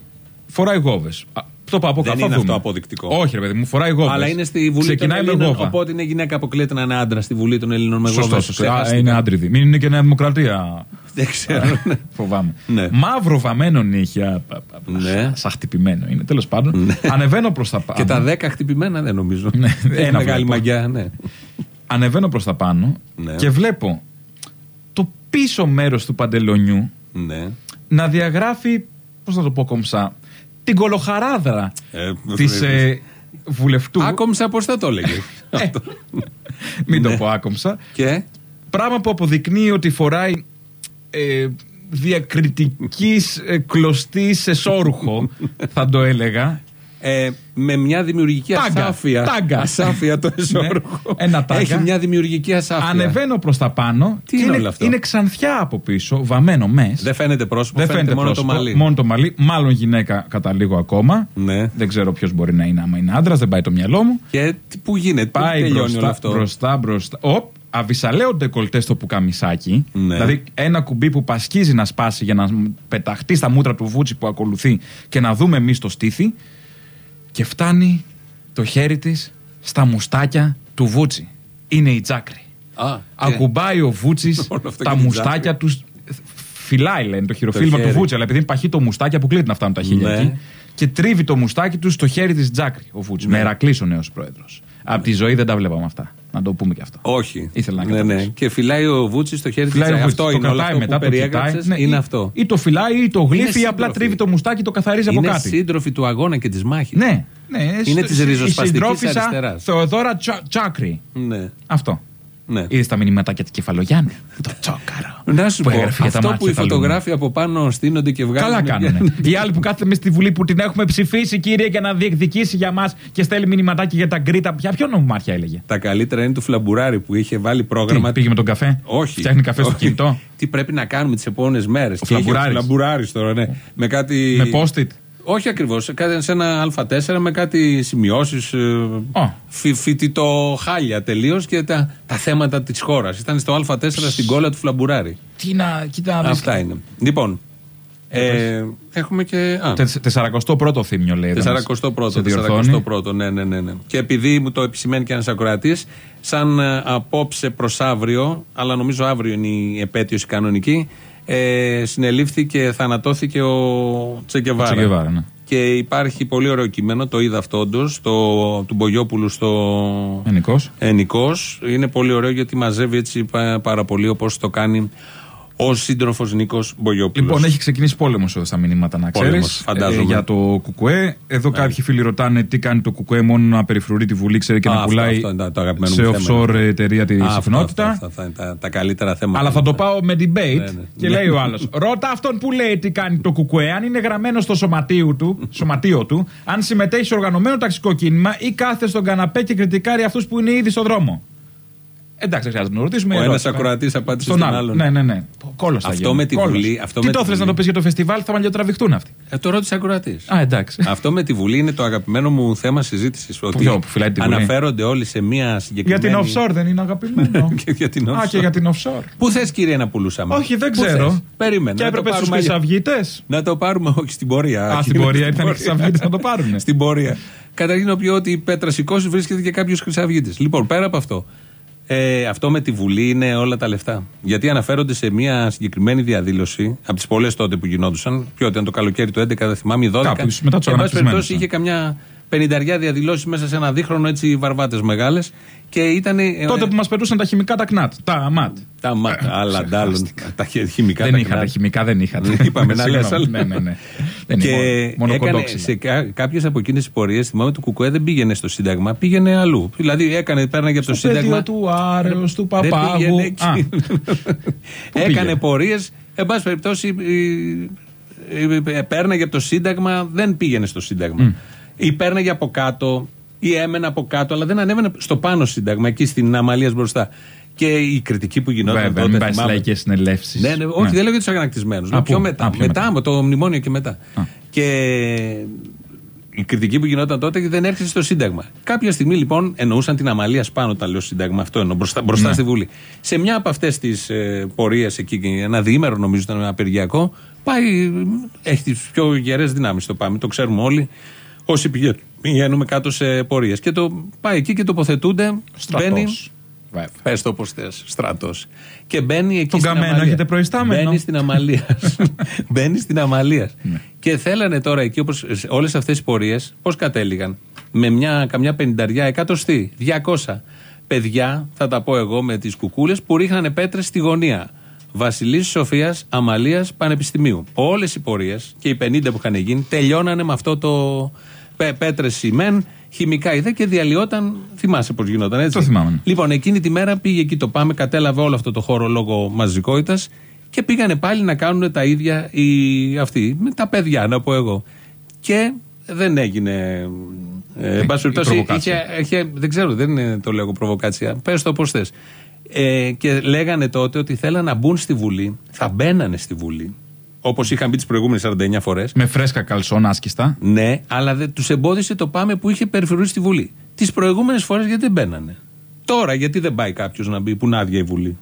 Φοράει γόβες. Το πάω από Δεν κάτω. θα είναι δούμε. αυτό αποδεικτικό. Όχι, ρε παιδί μου, φοράει γόβες. Αλλά είναι στη Βουλή Ξεκινάει των με Ελλήνων. γόβα. Οπότε είναι γυναίκα. Αποκλείεται να είναι άντρα στη Βουλή των Ελλήνων με Σωστός, γόβες. σωστό. Α, Ξεχάστηκα. Είναι άντριδη. Μην είναι και Νέα Δημοκρατία. Δεν ξέρω. ναι. Φοβάμαι. Ναι. Μαύρο βαμμένο νύχια. πα- πα- πα- Ναι. Σαν χτυπημένο είναι. Τέλος πάντων. Ανεβαίνω προς τα πάνω. Και τα δέκα χτυπημένα δεν νομίζω. Ναι, Έχει ένα μεγάλη βλέπω. μαγιά, ναι. Ανεβαίνω προς τα πάνω Ναι. και βλέπω το πίσω μέρος του παντελονιού ναι. να διαγράφει. Πώς να το πω κομψά. Την κολοχαράδρα Ε, της ε, ε, βουλευτού. Άκομψα πώ θα το έλεγε. Ε, Μην το πω άκομψα. Και; Πράγμα που αποδεικνύει ότι φοράει ε, διακριτικής ε, κλωστής εσώρουχο, θα το έλεγα. Ε, με μια δημιουργική Τάγκα, ασάφεια. τάγκα. Ασάφεια το Ναι, εσώρουχο. ένα τάγκα. Έχει μια δημιουργική ασάφεια. Ανεβαίνω προς τα πάνω Τι και είναι όλο αυτό; είναι ξανθιά από πίσω, βαμμένο μες. Δεν φαίνεται πρόσωπο, Δεν φαίνεται, μόνο πρόσωπο, το μαλλί. Μόνο το μαλλί. Μάλλον γυναίκα κατά λίγο ακόμα. Ναι. Δεν ξέρω ποιος μπορεί να είναι, άμα είναι άντρας, δεν πάει το μυαλό μου. Και τι- πού γίνεται, πού Πάει τελειώνει μπροστά, όλο αυτό; μπροστά, μπροστά. Οπ, αβυσαλαίο ντεκολτέ στο πουκαμισάκι. Ναι. Δηλαδή ένα κουμπί που πασχίζει να σπάσει για να πεταχτεί στα μούτρα του βούτσι που ακολουθεί και να δούμε εμείς το στήθι. Και φτάνει το χέρι της στα μουστάκια του Βούτσι. Είναι η Τζάκρη. Α, και- Ακουμπάει ο Βούτσι Όλο αυτό τα και την μουστάκια τους. Φυλάει, λένε, το χειροφύλμα Το του χέρι. Βούτσι, αλλά επειδή είναι παχύ το μουστάκι, αποκλείεται να φτάνουν τα χίλια Ναι. εκεί. Και τρίβει το μουστάκι του στο χέρι της Τζάκρη, ο Βούτσι. Ναι. Με Ερακλής ο νέος πρόεδρος. Από τη ζωή δεν τα βλέπαμε αυτά. Να το πούμε και αυτό. Όχι. Ήθελα να ναι, ναι. καταλάβεις. Και φυλάει ο Βούτσι στο χέρι Φυλάει τη ο Βούτσης, Αυτό το είναι όλο κρατάει αυτό μετά, που το κοιτάει. περιέγραψες, Ναι, Είναι ή- αυτό. Ή το φυλάει ή το γλύφει ή απλά σύντροφοι. τρίβει το μουστάκι και το καθαρίζει από Είναι κάτι. σύντροφοι του αγώνα και της μάχης. Ναι, ναι. Είναι σ- της σ- ριζοσπαστικής η συντρόφισσα αριστεράς. Θεοδόρα Τσα- Τσάκρη. Ναι. Αυτό. Ναι. Είδες τα μηνύματάκια τη Κεφαλογιάννη. το τσόκαρο. Να σου που πω, έγραφε για τα αυτό μάτια που οι τα Λούμια. φωτογράφοι από πάνω στείνονται και βγάζουν. Καλά κάνουν. Οι άλλοι που κάθεται με στη Βουλή που την έχουμε ψηφίσει, κύριε, για να διεκδικήσει για μας και στέλνει μηνυματάκι για τα γκρίτα. Για ποιον νομιμάρχια έλεγε; Τα καλύτερα είναι του Φλαμπουράρη που είχε βάλει πρόγραμμα. Τι, πήγε με τον καφέ; Όχι. Φτιάχνει καφέ στο Όχι. κινητό; Τι πρέπει να κάνουμε τις επόμενες μέρες; Ο Φλαμπουράρης. Φλαμπουράρης τώρα, ναι. Με κάτι. Με post-it. Όχι ακριβώς. Σε ένα Α4 με κάτι σημειώσεις. Ω. Φοιτητό χάλια τελείως και τα, τα θέματα της χώρας. Ήταν στο Α4 στην κόλλα του Φλαμπουράρη. Τι να, κοίτα να δεις. Αυτά είναι. Λοιπόν. Ε, έχουμε και. Α, Τε- 41ο θύμιο λέει. εδώ μας. 41ο, Σε διορθώνει. 41ο, ναι, ναι, ναι, ναι. Και επειδή μου το επισημαίνει και ένας ακροατής, σαν ε, απόψε προς αύριο, αλλά νομίζω αύριο είναι η επέτειος η κανονική, ε, συνελήφθη και θανατώθηκε ο Τσεκεβάρα. Ο Τσεκεβάρα, ναι. Και υπάρχει πολύ ωραίο κείμενο, το είδα αυτό όντως, του Μπογιόπουλου στο Ενικός. Ενικός. Είναι πολύ ωραίο γιατί μαζεύει έτσι πα- πάρα πολύ όπως το κάνει ο σύντροφος Νίκος Μπογιόπουλος. Λοιπόν, έχει ξεκινήσει πόλεμος εδώ στα μηνύματα, να ξέρεις. Πόλεμος, φαντάζομαι. για το Κουκουέ. Εδώ κάποιοι φίλοι ρωτάνε τι κάνει το Κουκουέ μόνο να περιφρουρεί τη Βουλή, ξέρει και Α, να αυτό, πουλάει αυτό είναι το αγαπημένο σε μου θέμα. offshore εταιρεία τη Α, αυτό, συχνότητα. αυτό, αυτά είναι τα, τα καλύτερα θέματα. Αλλά θα το πάω με debate ναι. και Ναι. λέει ο άλλος. Ρώτα αυτόν που λέει τι κάνει το Κουκουέ, αν είναι γραμμένο στο σωματείο του, σωματείο του, αν συμμετέχει σε οργανωμένο ταξικό κίνημα ή κάθεται στον καναπέ και κριτικάρει αυτούς που είναι ήδη στον δρόμο. Εντάξει, δεν χρειάζεται να το ρωτήσουμε. Ο ερώτημα. ένας ακροατής απάντησε στον στον άλλον. άλλον. Ναι, ναι, ναι. Κόλος θα Αυτό γίνει. με τη Κόλος. Βουλή- αυτό Τι με το τη θες να Βουλή. το πεις για το φεστιβάλ, θα μαλλιοτραβηχτούν αυτοί. Ε, το ρώτησε ακροατής. Α, εντάξει. Αυτό με τη Βουλή είναι το αγαπημένο μου θέμα συζήτησης. Ότι ποιο, που φυλάει τη Βουλή; αναφέρονται όλοι σε μία Για συγκεκριμένη. την offshore δεν είναι αγαπημένο. Και για την Α, offshore. και για την offshore. Πού θες, κύριε, να πουλούσαμε; Όχι, δεν Πού ξέρω. θες; Περίμενε. Και να το έπρεπε στους πάρουμε αλλιώς. χρυσαυγίτες; Να το πάρουμε, όχι στην πορεία. Α, στην κύριε, πορεία ήρθαν οι χρυσαυγίτες να το πάρουν. στην πορεία. Καταρχήν, οποίο ότι η πέτρα σηκώσει βρίσκεται και κάποιος χρυσαυγίτης. Λοιπόν, πέρα από αυτό. Ε, αυτό με τη Βουλή είναι όλα τα λεφτά. Γιατί αναφέρονται σε μια συγκεκριμένη διαδήλωση, από τις πολλέ τότε που γινόντουσαν, ποιο ήταν το καλοκαίρι του 11, δεν θυμάμαι, η 12. Κάπου, μετά τους Και, εν πάση αναπτυσσμένους, περιπτώσει, ναι. είχε καμιά πενηνταριά διαδηλώσεις μέσα σε ένα δίχρονο έτσι βαρβάτες μεγάλες. Και ήταν. ε, Τότε που μας πετούσαν τα χημικά τα κνάτ. Τα αμάτ. Τα μα- άλλα ντάλλον. Τα χημικά Δεν τα είχα τα κράτη. χημικά, δεν είχα. Είπαμε να λες, Συγγνώμη. αλλά- Ναι, ναι, ναι. Δεν Και είναι μόνο έκανε κοντόξυλα. σε κάποιες από εκείνες τις πορείες, θυμάμαι του Κουκουέ δεν πήγαινε στο Σύνταγμα, πήγαινε αλλού. Δηλαδή έκανε, πέρναγε από το Στο Σύνταγμα. πεδίο του Άρεος, του Δεν Παπάγου. πήγαινε Α, εκεί. έκανε πήγε; πορείες. Εν πάση περιπτώσει, ε, ε, ε, πέρναγε από το Σύνταγμα, δεν πήγαινε στο Σύνταγμα. Ή πέρναγε από κάτω, ή έμενε από κάτω, αλλά δεν ανέβαινε στο πάνω Σύνταγμα, εκεί στην Αμαλίας μπροστά. Και η κριτική που γινόταν Βέβαια, τότε. μην πάει στις θυμάμαι- λαϊκές συνελεύσεις. ναι, ναι, όχι, δεν λέω για τους αγανακτισμένους. Α, Πιο πού; μετά. Α, πιο μετά, μετά. με το μνημόνιο και μετά. Α. Και η κριτική που γινόταν τότε δεν έρχεται στο Σύνταγμα. Κάποια στιγμή λοιπόν εννοούσαν την αμαλία πάνω τα λέω Σύνταγμα. Αυτό εννοώ μπροστά, μπροστά Ναι. στη Βουλή. Σε μια από αυτές τις ε, πορείες εκεί, ένα διήμερο νομίζω ήταν ένα απεργιακό, πάει, έχει τις πιο γερές δυνάμεις το πάμε. Το ξέρουμε όλοι. Όσοι πηγαίνουν- πηγαίνουμε κάτω σε πορείες. Και το πάει εκεί και τοποθετούνται. Μπαίνει, Στρατός. Βέβαια. Πες το όπως θες, στρατός. Και μπαίνει εκεί Τον στην καμένο Αμαλία. έχετε προϊστάμενο. Μπαίνει στην Αμαλίας. μπαίνει στην Αμαλία. Ναι. και θέλανε τώρα εκεί, όπως όλες αυτές οι πορείες, πώς κατέληγαν; Με μια, καμιά πενηνταριά, εκατοστή, 200 παιδιά, θα τα πω εγώ με τις κουκούλες, που ρίχνανε πέτρες στη γωνία. Βασιλής Σοφίας Αμαλίας Πανεπιστημίου. Όλες οι πορείες και οι 50 που είχαν γίνει τελειώνανε με αυτό το πέ, πέτρε σημαίν, χημικά είδα και διαλυόταν. Θυμάσαι πώς γινόταν έτσι; Το θυμάμαι, ναι. Λοιπόν, εκείνη τη μέρα πήγε εκεί το Πάμε, κατέλαβε όλο αυτό το χώρο λόγω μαζικότητας και πήγανε πάλι να κάνουν τα ίδια οι, αυτοί, με τα παιδιά, να πω εγώ. Και δεν έγινε. Ε, εν πάση η περιπτώσει, προβοκάτσια. είχε- είχε- δεν ξέρω, δεν είναι το λέγω προβοκάτσια. Πες το πώς θες. Ε, και λέγανε τότε ότι θέλαν να μπουν στη Βουλή, θα μπαίνανε στη Βουλή. Όπως είχαν μπει τις προηγούμενες 49 φορές. Με φρέσκα καλσόν άσκιστα. Ναι, αλλά τους εμπόδισε το πάμε που είχε περιφερειώσει στη Βουλή. Τις προηγούμενες φορές γιατί δεν μπαίνανε; Τώρα γιατί δεν πάει κάποιος να μπει που είναι άδεια η Βουλή;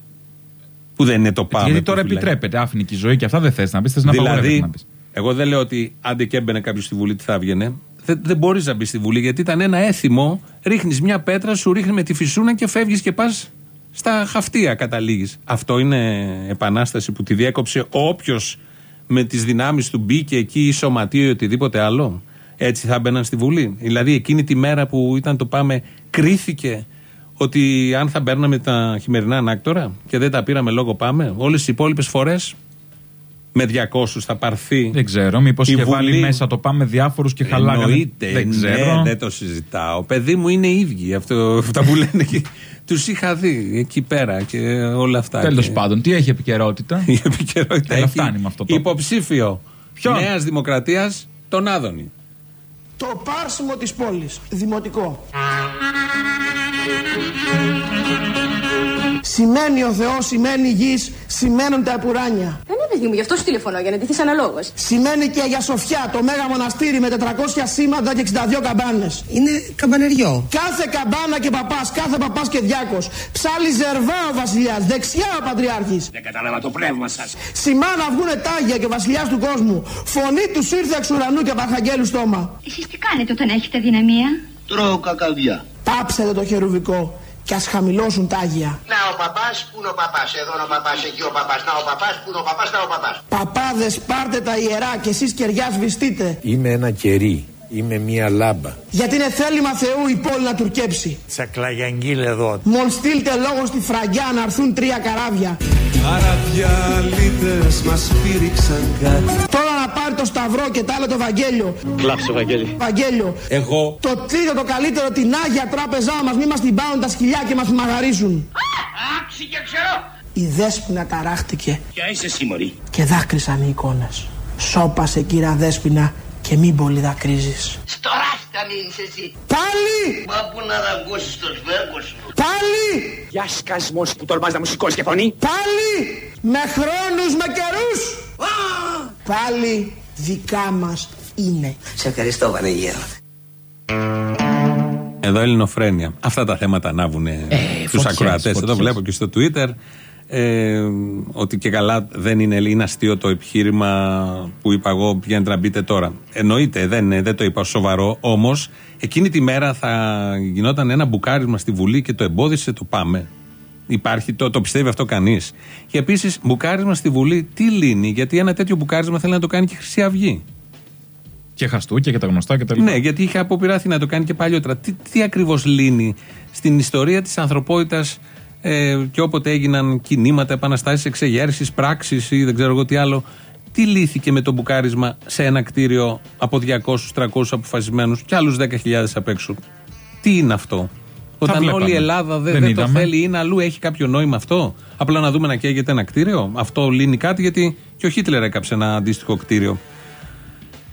Που δεν είναι το πάμε. Γιατί που τώρα φυλάει. επιτρέπεται άφηνικη ζωή και αυτά δεν θες να μπεις. Θες να απαγορεύεται Δηλαδή, να μπεις. εγώ δεν λέω ότι άντε και έμπαινε κάποιος στη Βουλή τι θα έβγαινε. Δεν, δεν μπορείς να μπεις στη Βουλή γιατί ήταν ένα έθιμο. Ρίχνεις μια πέτρα, σου ρίχνει με τη φυσούνα και φεύγεις και πας στα χαυτία καταλήγεις. Αυτό είναι επανάσταση που τη διέκοψε όποιος με τις δυνάμεις του μπήκε εκεί ή σωματείο ή οτιδήποτε άλλο. Έτσι θα μπαίναν στη Βουλή. Δηλαδή εκείνη τη μέρα που ήταν το πάμε, κρίθηκε ότι αν θα μπαίναμε τα χειμερινά ανάκτορα και δεν τα πήραμε λόγω πάμε, όλες οι υπόλοιπες φορές με 200 θα πάρθει. Δεν ξέρω, μήπως η είχε βάλει Βουλή. μέσα το πάμε διάφορους και χαλάγανε. Εννοείται, δεν ναι, ξέρω. δεν το συζητάω. Παιδί μου είναι οι ίδιοι αυτό, αυτά που λένε εκεί. Τους είχα δει εκεί πέρα και όλα αυτά. Τέλος Και πάντων, τι έχει επικαιρότητα; Η επικαιρότητα Έλα, έχει φτάνει με αυτό το. Υποψήφιο Ποιον; Νέας Δημοκρατίας τον Άδωνη. Το πάρσιμο της πόλης. Δημοτικό. Σημαίνει ο Θεός, σημαίνει η γης, σημαίνουν τα επουράνια. Ε, ναι, παιδί μου, γι' αυτό σου τηλεφωνώ, για να ντυθείς αναλόγως. Σημαίνει και για Σοφιά, το μέγα μοναστήρι με 400 σήματα και 62 καμπάνες. Είναι καμπανεριό. Κάθε καμπάνα και παπάς, κάθε παπάς και διάκος. Ψάλλει ζερβά ο βασιλιάς, δεξιά ο πατριάρχης. Δεν κατάλαβα το πνεύμα σας. Σημά να βγουνε τάγια και βασιλιάς του κόσμου. Φωνή του ήρθε εξ ουρανού και από αρχαγγέλου στόμα. Εσείς τι κάνετε όταν έχετε δυναμία; Τρώω κακαβιά. Πάψετε το χερουβικό και ας χαμηλώσουν τάγια. Να ο παπάς, πού είναι ο παπάς, εδώ είναι ο παπάς, εκεί ο παπάς, να ο παπάς, πού είναι ο παπάς, να ο παπάς. Παπάδες πάρτε τα ιερά και εσείς κεριά σβηστείτε. Είμαι ένα κερί. Είμαι μία λάμπα. Γιατί είναι θέλημα Θεού η πόλη να τουρκέψει. Τσακλαγιαγγίλ εδώ. Μόλ στείλτε λόγο στη φραγκιά να έρθουν τρία καράβια. Αραδιαλίτες μας πήριξαν κάτι Τώρα να πάρει το σταυρό και τα άλλο το Βαγγέλιο. Κλάψε Βαγγέλη Βαγγέλιο. Εγώ Το τρίτο το καλύτερο την Άγια Τράπεζά μας μη μας την πάρουν τα σκυλιά και μας μαγαρίζουν. Άξι και ξέρω. Η δέσποινα ταράχτηκε Ποια είσαι εσύ μωρή. και δάκρυσαν οι εικόνες. Σώπασε κύρα δέσποινα και μην πολύ δακρύζεις. Στο ράστα μείνεις εσύ. Πάλι! Μα πού να δαγκώσεις το σβέρκο σου. Πάλι! Για σκασμός που τολμάς να μου σηκώσεις και φωνή Πάλι! Με χρόνους, με καιρούς! Πάλι δικά μας είναι. Σε ευχαριστώ Βανεγέρο. Εδώ ελληνοφρένεια. Αυτά τα θέματα ανάβουν ε, τους φωτιές, ακροατές. Εδώ φωτιές. βλέπω και στο Twitter ε, ότι και καλά δεν είναι, είναι αστείο το επιχείρημα που είπα εγώ πηγαίνετε να μπείτε τώρα. Εννοείται, δεν, δεν το είπα σοβαρό. Όμως εκείνη τη μέρα θα γινόταν ένα μπουκάρισμα στη Βουλή και το εμπόδισε το πάμε. Υπάρχει, το, το πιστεύει αυτό κανείς. Και επίσης, μπουκάρισμα στη Βουλή τι λύνει, γιατί ένα τέτοιο μπουκάρισμα θέλει να το κάνει και η Χρυσή Αυγή. Και χαστούκια και τα γνωστά και τα λοιπά. Ναι, γιατί είχε αποπειράθεί να το κάνει και παλιότερα. Τι, τι ακριβώς λύνει στην ιστορία της ανθρωπότητας ε, και όποτε έγιναν κινήματα, επαναστάσεις, εξεγέρσεις, πράξεις ή δεν ξέρω εγώ τι άλλο. Τι λύθηκε με το μπουκάρισμα σε ένα κτίριο από 200-300 αποφασισμένους και άλλους 10.000 απ' έξω; Τι είναι αυτό; Όταν βλέπαμε. όλη η Ελλάδα δεν, Δεν δεν το είδαμε. θέλει, είναι αλλού, έχει κάποιο νόημα αυτό; Απλά να δούμε να καίγεται ένα κτίριο; Αυτό λύνει κάτι γιατί και ο Χίτλερ έκαψε ένα αντίστοιχο κτίριο.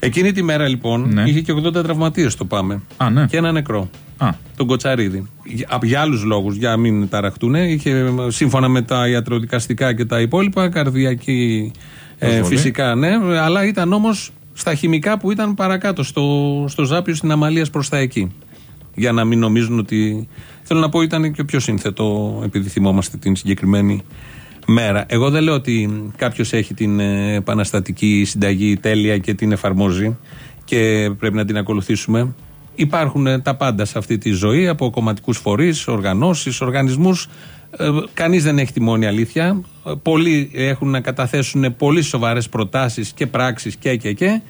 Εκείνη τη μέρα λοιπόν Ναι. είχε και 80 τραυματίες το πάμε. Α, ναι. Και ένα νεκρό. Α, Τον Κοτσαρίδη. Για, για άλλους λόγους, για να μην ταραχτούν, είχε σύμφωνα με τα ιατροδικαστικά και τα υπόλοιπα, καρδιακή ε, Προσβολή. φυσικά ναι, αλλά ήταν όμως στα χημικά που ήταν παρακάτω, στο, στο Ζάπιο στην Αμαλίας προς τα εκεί. Για να μην νομίζουν ότι. Θέλω να πω, ήταν και πιο σύνθετο, επειδή θυμόμαστε την συγκεκριμένη μέρα. Εγώ δεν λέω ότι κάποιος έχει την ε, επαναστατική συνταγή τέλεια και την εφαρμόζει και πρέπει να την ακολουθήσουμε. Υπάρχουν ε, τα πάντα σε αυτή τη ζωή από κομματικούς φορείς, οργανώσεις, οργανισμούς. Ε, Κανείς δεν έχει τη μόνη αλήθεια. Ε, Πολλοί έχουν να καταθέσουν πολύ σοβαρές προτάσεις και πράξεις και και και.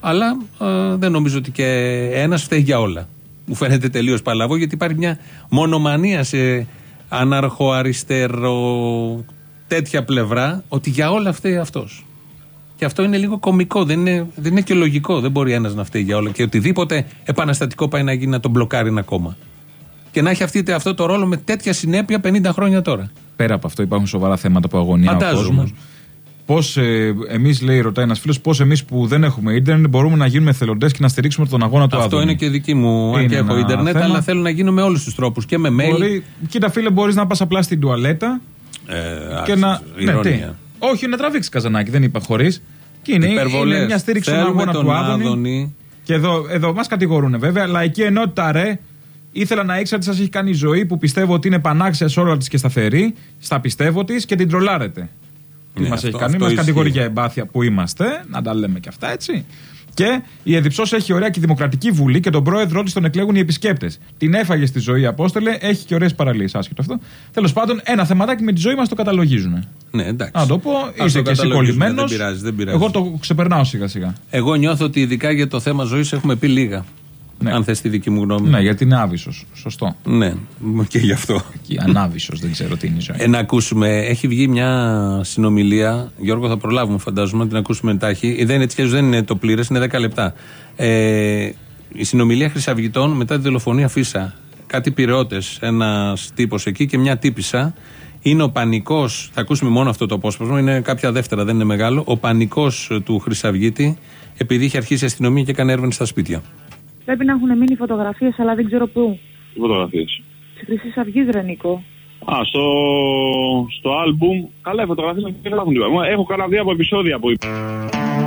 Αλλά ε, δεν νομίζω ότι και ένας φταίει για όλα. Μου φαίνεται τελείως παλαβό γιατί υπάρχει μια μονομανία σε αναρχοαριστερο τέτοια πλευρά ότι για όλα φταίει αυτός. Και αυτό είναι λίγο κωμικό, δεν είναι, δεν είναι και λογικό. Δεν μπορεί ένας να φταίει για όλα. Και οτιδήποτε επαναστατικό πάει να γίνει να τον μπλοκάρει ένα κόμμα. Και να έχει αυτή, αυτό το ρόλο με τέτοια συνέπεια 50 χρόνια τώρα. πέρα από αυτό υπάρχουν σοβαρά θέματα που αγωνιά ο Φαντάζομαι. κόσμος. Πώς ε, εμείς, λέει, ρωτάει ένας φίλος, πώς εμείς που δεν έχουμε ίντερνετ μπορούμε να γίνουμε εθελοντές και να στηρίξουμε τον αγώνα του Αυτό Άδωνη. είναι και δική μου. Αν Είναι και έχω ένα ίντερνετ, θέμα. αλλά θέλω να γίνω με όλους τους τρόπους. Και με mail. Μπορεί, κοίτα, φίλε, μπορείς να πας απλά στην τουαλέτα Ε, και άρχισε, να. Ναι, τι. ηρωνία. Όχι, να τραβήξει καζανάκι, δεν είπα χωρίς. Και είναι, Υπερβολές. είναι μια στήριξη στον Θέλουμε αγώνα τον του Άδωνη. Άδωνη. Και εδώ, εδώ μας κατηγορούν βέβαια. Λαϊκή ενότητα, ρε. Ήθελα να ήξερα τι σας έχει κάνει η ζωή που πιστεύω ότι είναι πανάξια σε όλα της και σταθερή. Στα πιστεύω της και την τρολάρετε. Τι Ναι, μας αυτό- έχει κάνει, αυτό μας ισχύει. κατηγορεί για εμπάθεια που είμαστε. Να τα λέμε και αυτά έτσι. Και η Εδιψός έχει ωραία και δημοκρατική βουλή και τον πρόεδρό της τον εκλέγουν οι επισκέπτες. Την έφαγε στη ζωή, Απόστελε, έχει και ωραίες παραλίες, άσχετο αυτό. Τέλος πάντων, ένα θεματάκι με τη ζωή μας το καταλογίζουν. Ναι, εντάξει. Να το πω, Ας είσαι το και εσύ καταλογίζουμε, κολλημένο. Δεν πειράζει, δεν πειράζει. Εγώ το ξεπερνάω σιγά σιγά. Εγώ νιώθω ότι ειδικά για το θέμα ζωής έχουμε πει λίγα. Αν θες τη δική μου γνώμη. Ναι, γιατί είναι άβυσος. Σωστό. Ναι, και γι' αυτό. Και ανάβυσος, δεν ξέρω τι είναι η ζωή. Ε, να ακούσουμε, έχει βγει μια συνομιλία. Γιώργο, θα προλάβουμε, φαντάζομαι, να την ακούσουμε εντάχει. Ε, Δεν είναι, έτσι κι αλλιώς δεν είναι το πλήρες, είναι 10 λεπτά. Ε, η συνομιλία Χρυσαυγητών μετά τη δολοφονία Φίσα. Κάτι πυρεώτε, ένας τύπος εκεί και μια τύπησα. Είναι ο πανικός, θα ακούσουμε μόνο αυτό το απόσπασμα, είναι κάποια δεύτερα, δεν είναι μεγάλο. Ο πανικός του Χρυσαυγίτη, επειδή είχε αρχίσει η αστυνομία και έκανε έρευνε στα σπίτια. Πρέπει να έχουν μείνει φωτογραφίες, αλλά δεν ξέρω πού. Τι φωτογραφίες; Της Χρυσής Αυγής, Ρενικό. Α, στο, στο άλμπουμ. Καλά, οι φωτογραφίες δεν έχουν τίποτα. Έχω κανένα δύο από επεισόδια που.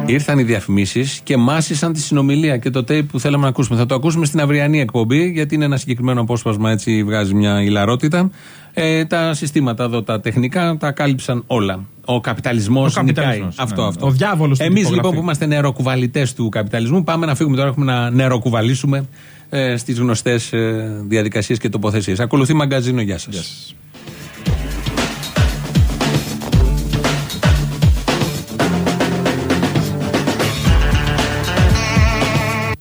Ήρθαν οι διαφημίσεις και μάσησαν τη συνομιλία και το tape που θέλαμε να ακούσουμε. Θα το ακούσουμε στην αυριανή εκπομπή, γιατί είναι ένα συγκεκριμένο απόσπασμα, έτσι βγάζει μια ηλαρότητα. Ε, τα συστήματα εδώ, τα τεχνικά, τα κάλυψαν όλα. Ο καπιταλισμός Ο καπιταλισμός, Αυτό, ναι. αυτό. Ο διάβολος στην Εμείς τυπογραφή. λοιπόν που είμαστε νεροκουβαλιτέ του καπιταλισμού, πάμε να φύγουμε τώρα. Έχουμε να νεροκουβαλήσουμε ε, στις γνωστές ε, διαδικασίες και τοποθεσίες. Ακολουθεί μαγκαζίνο. Γεια σας.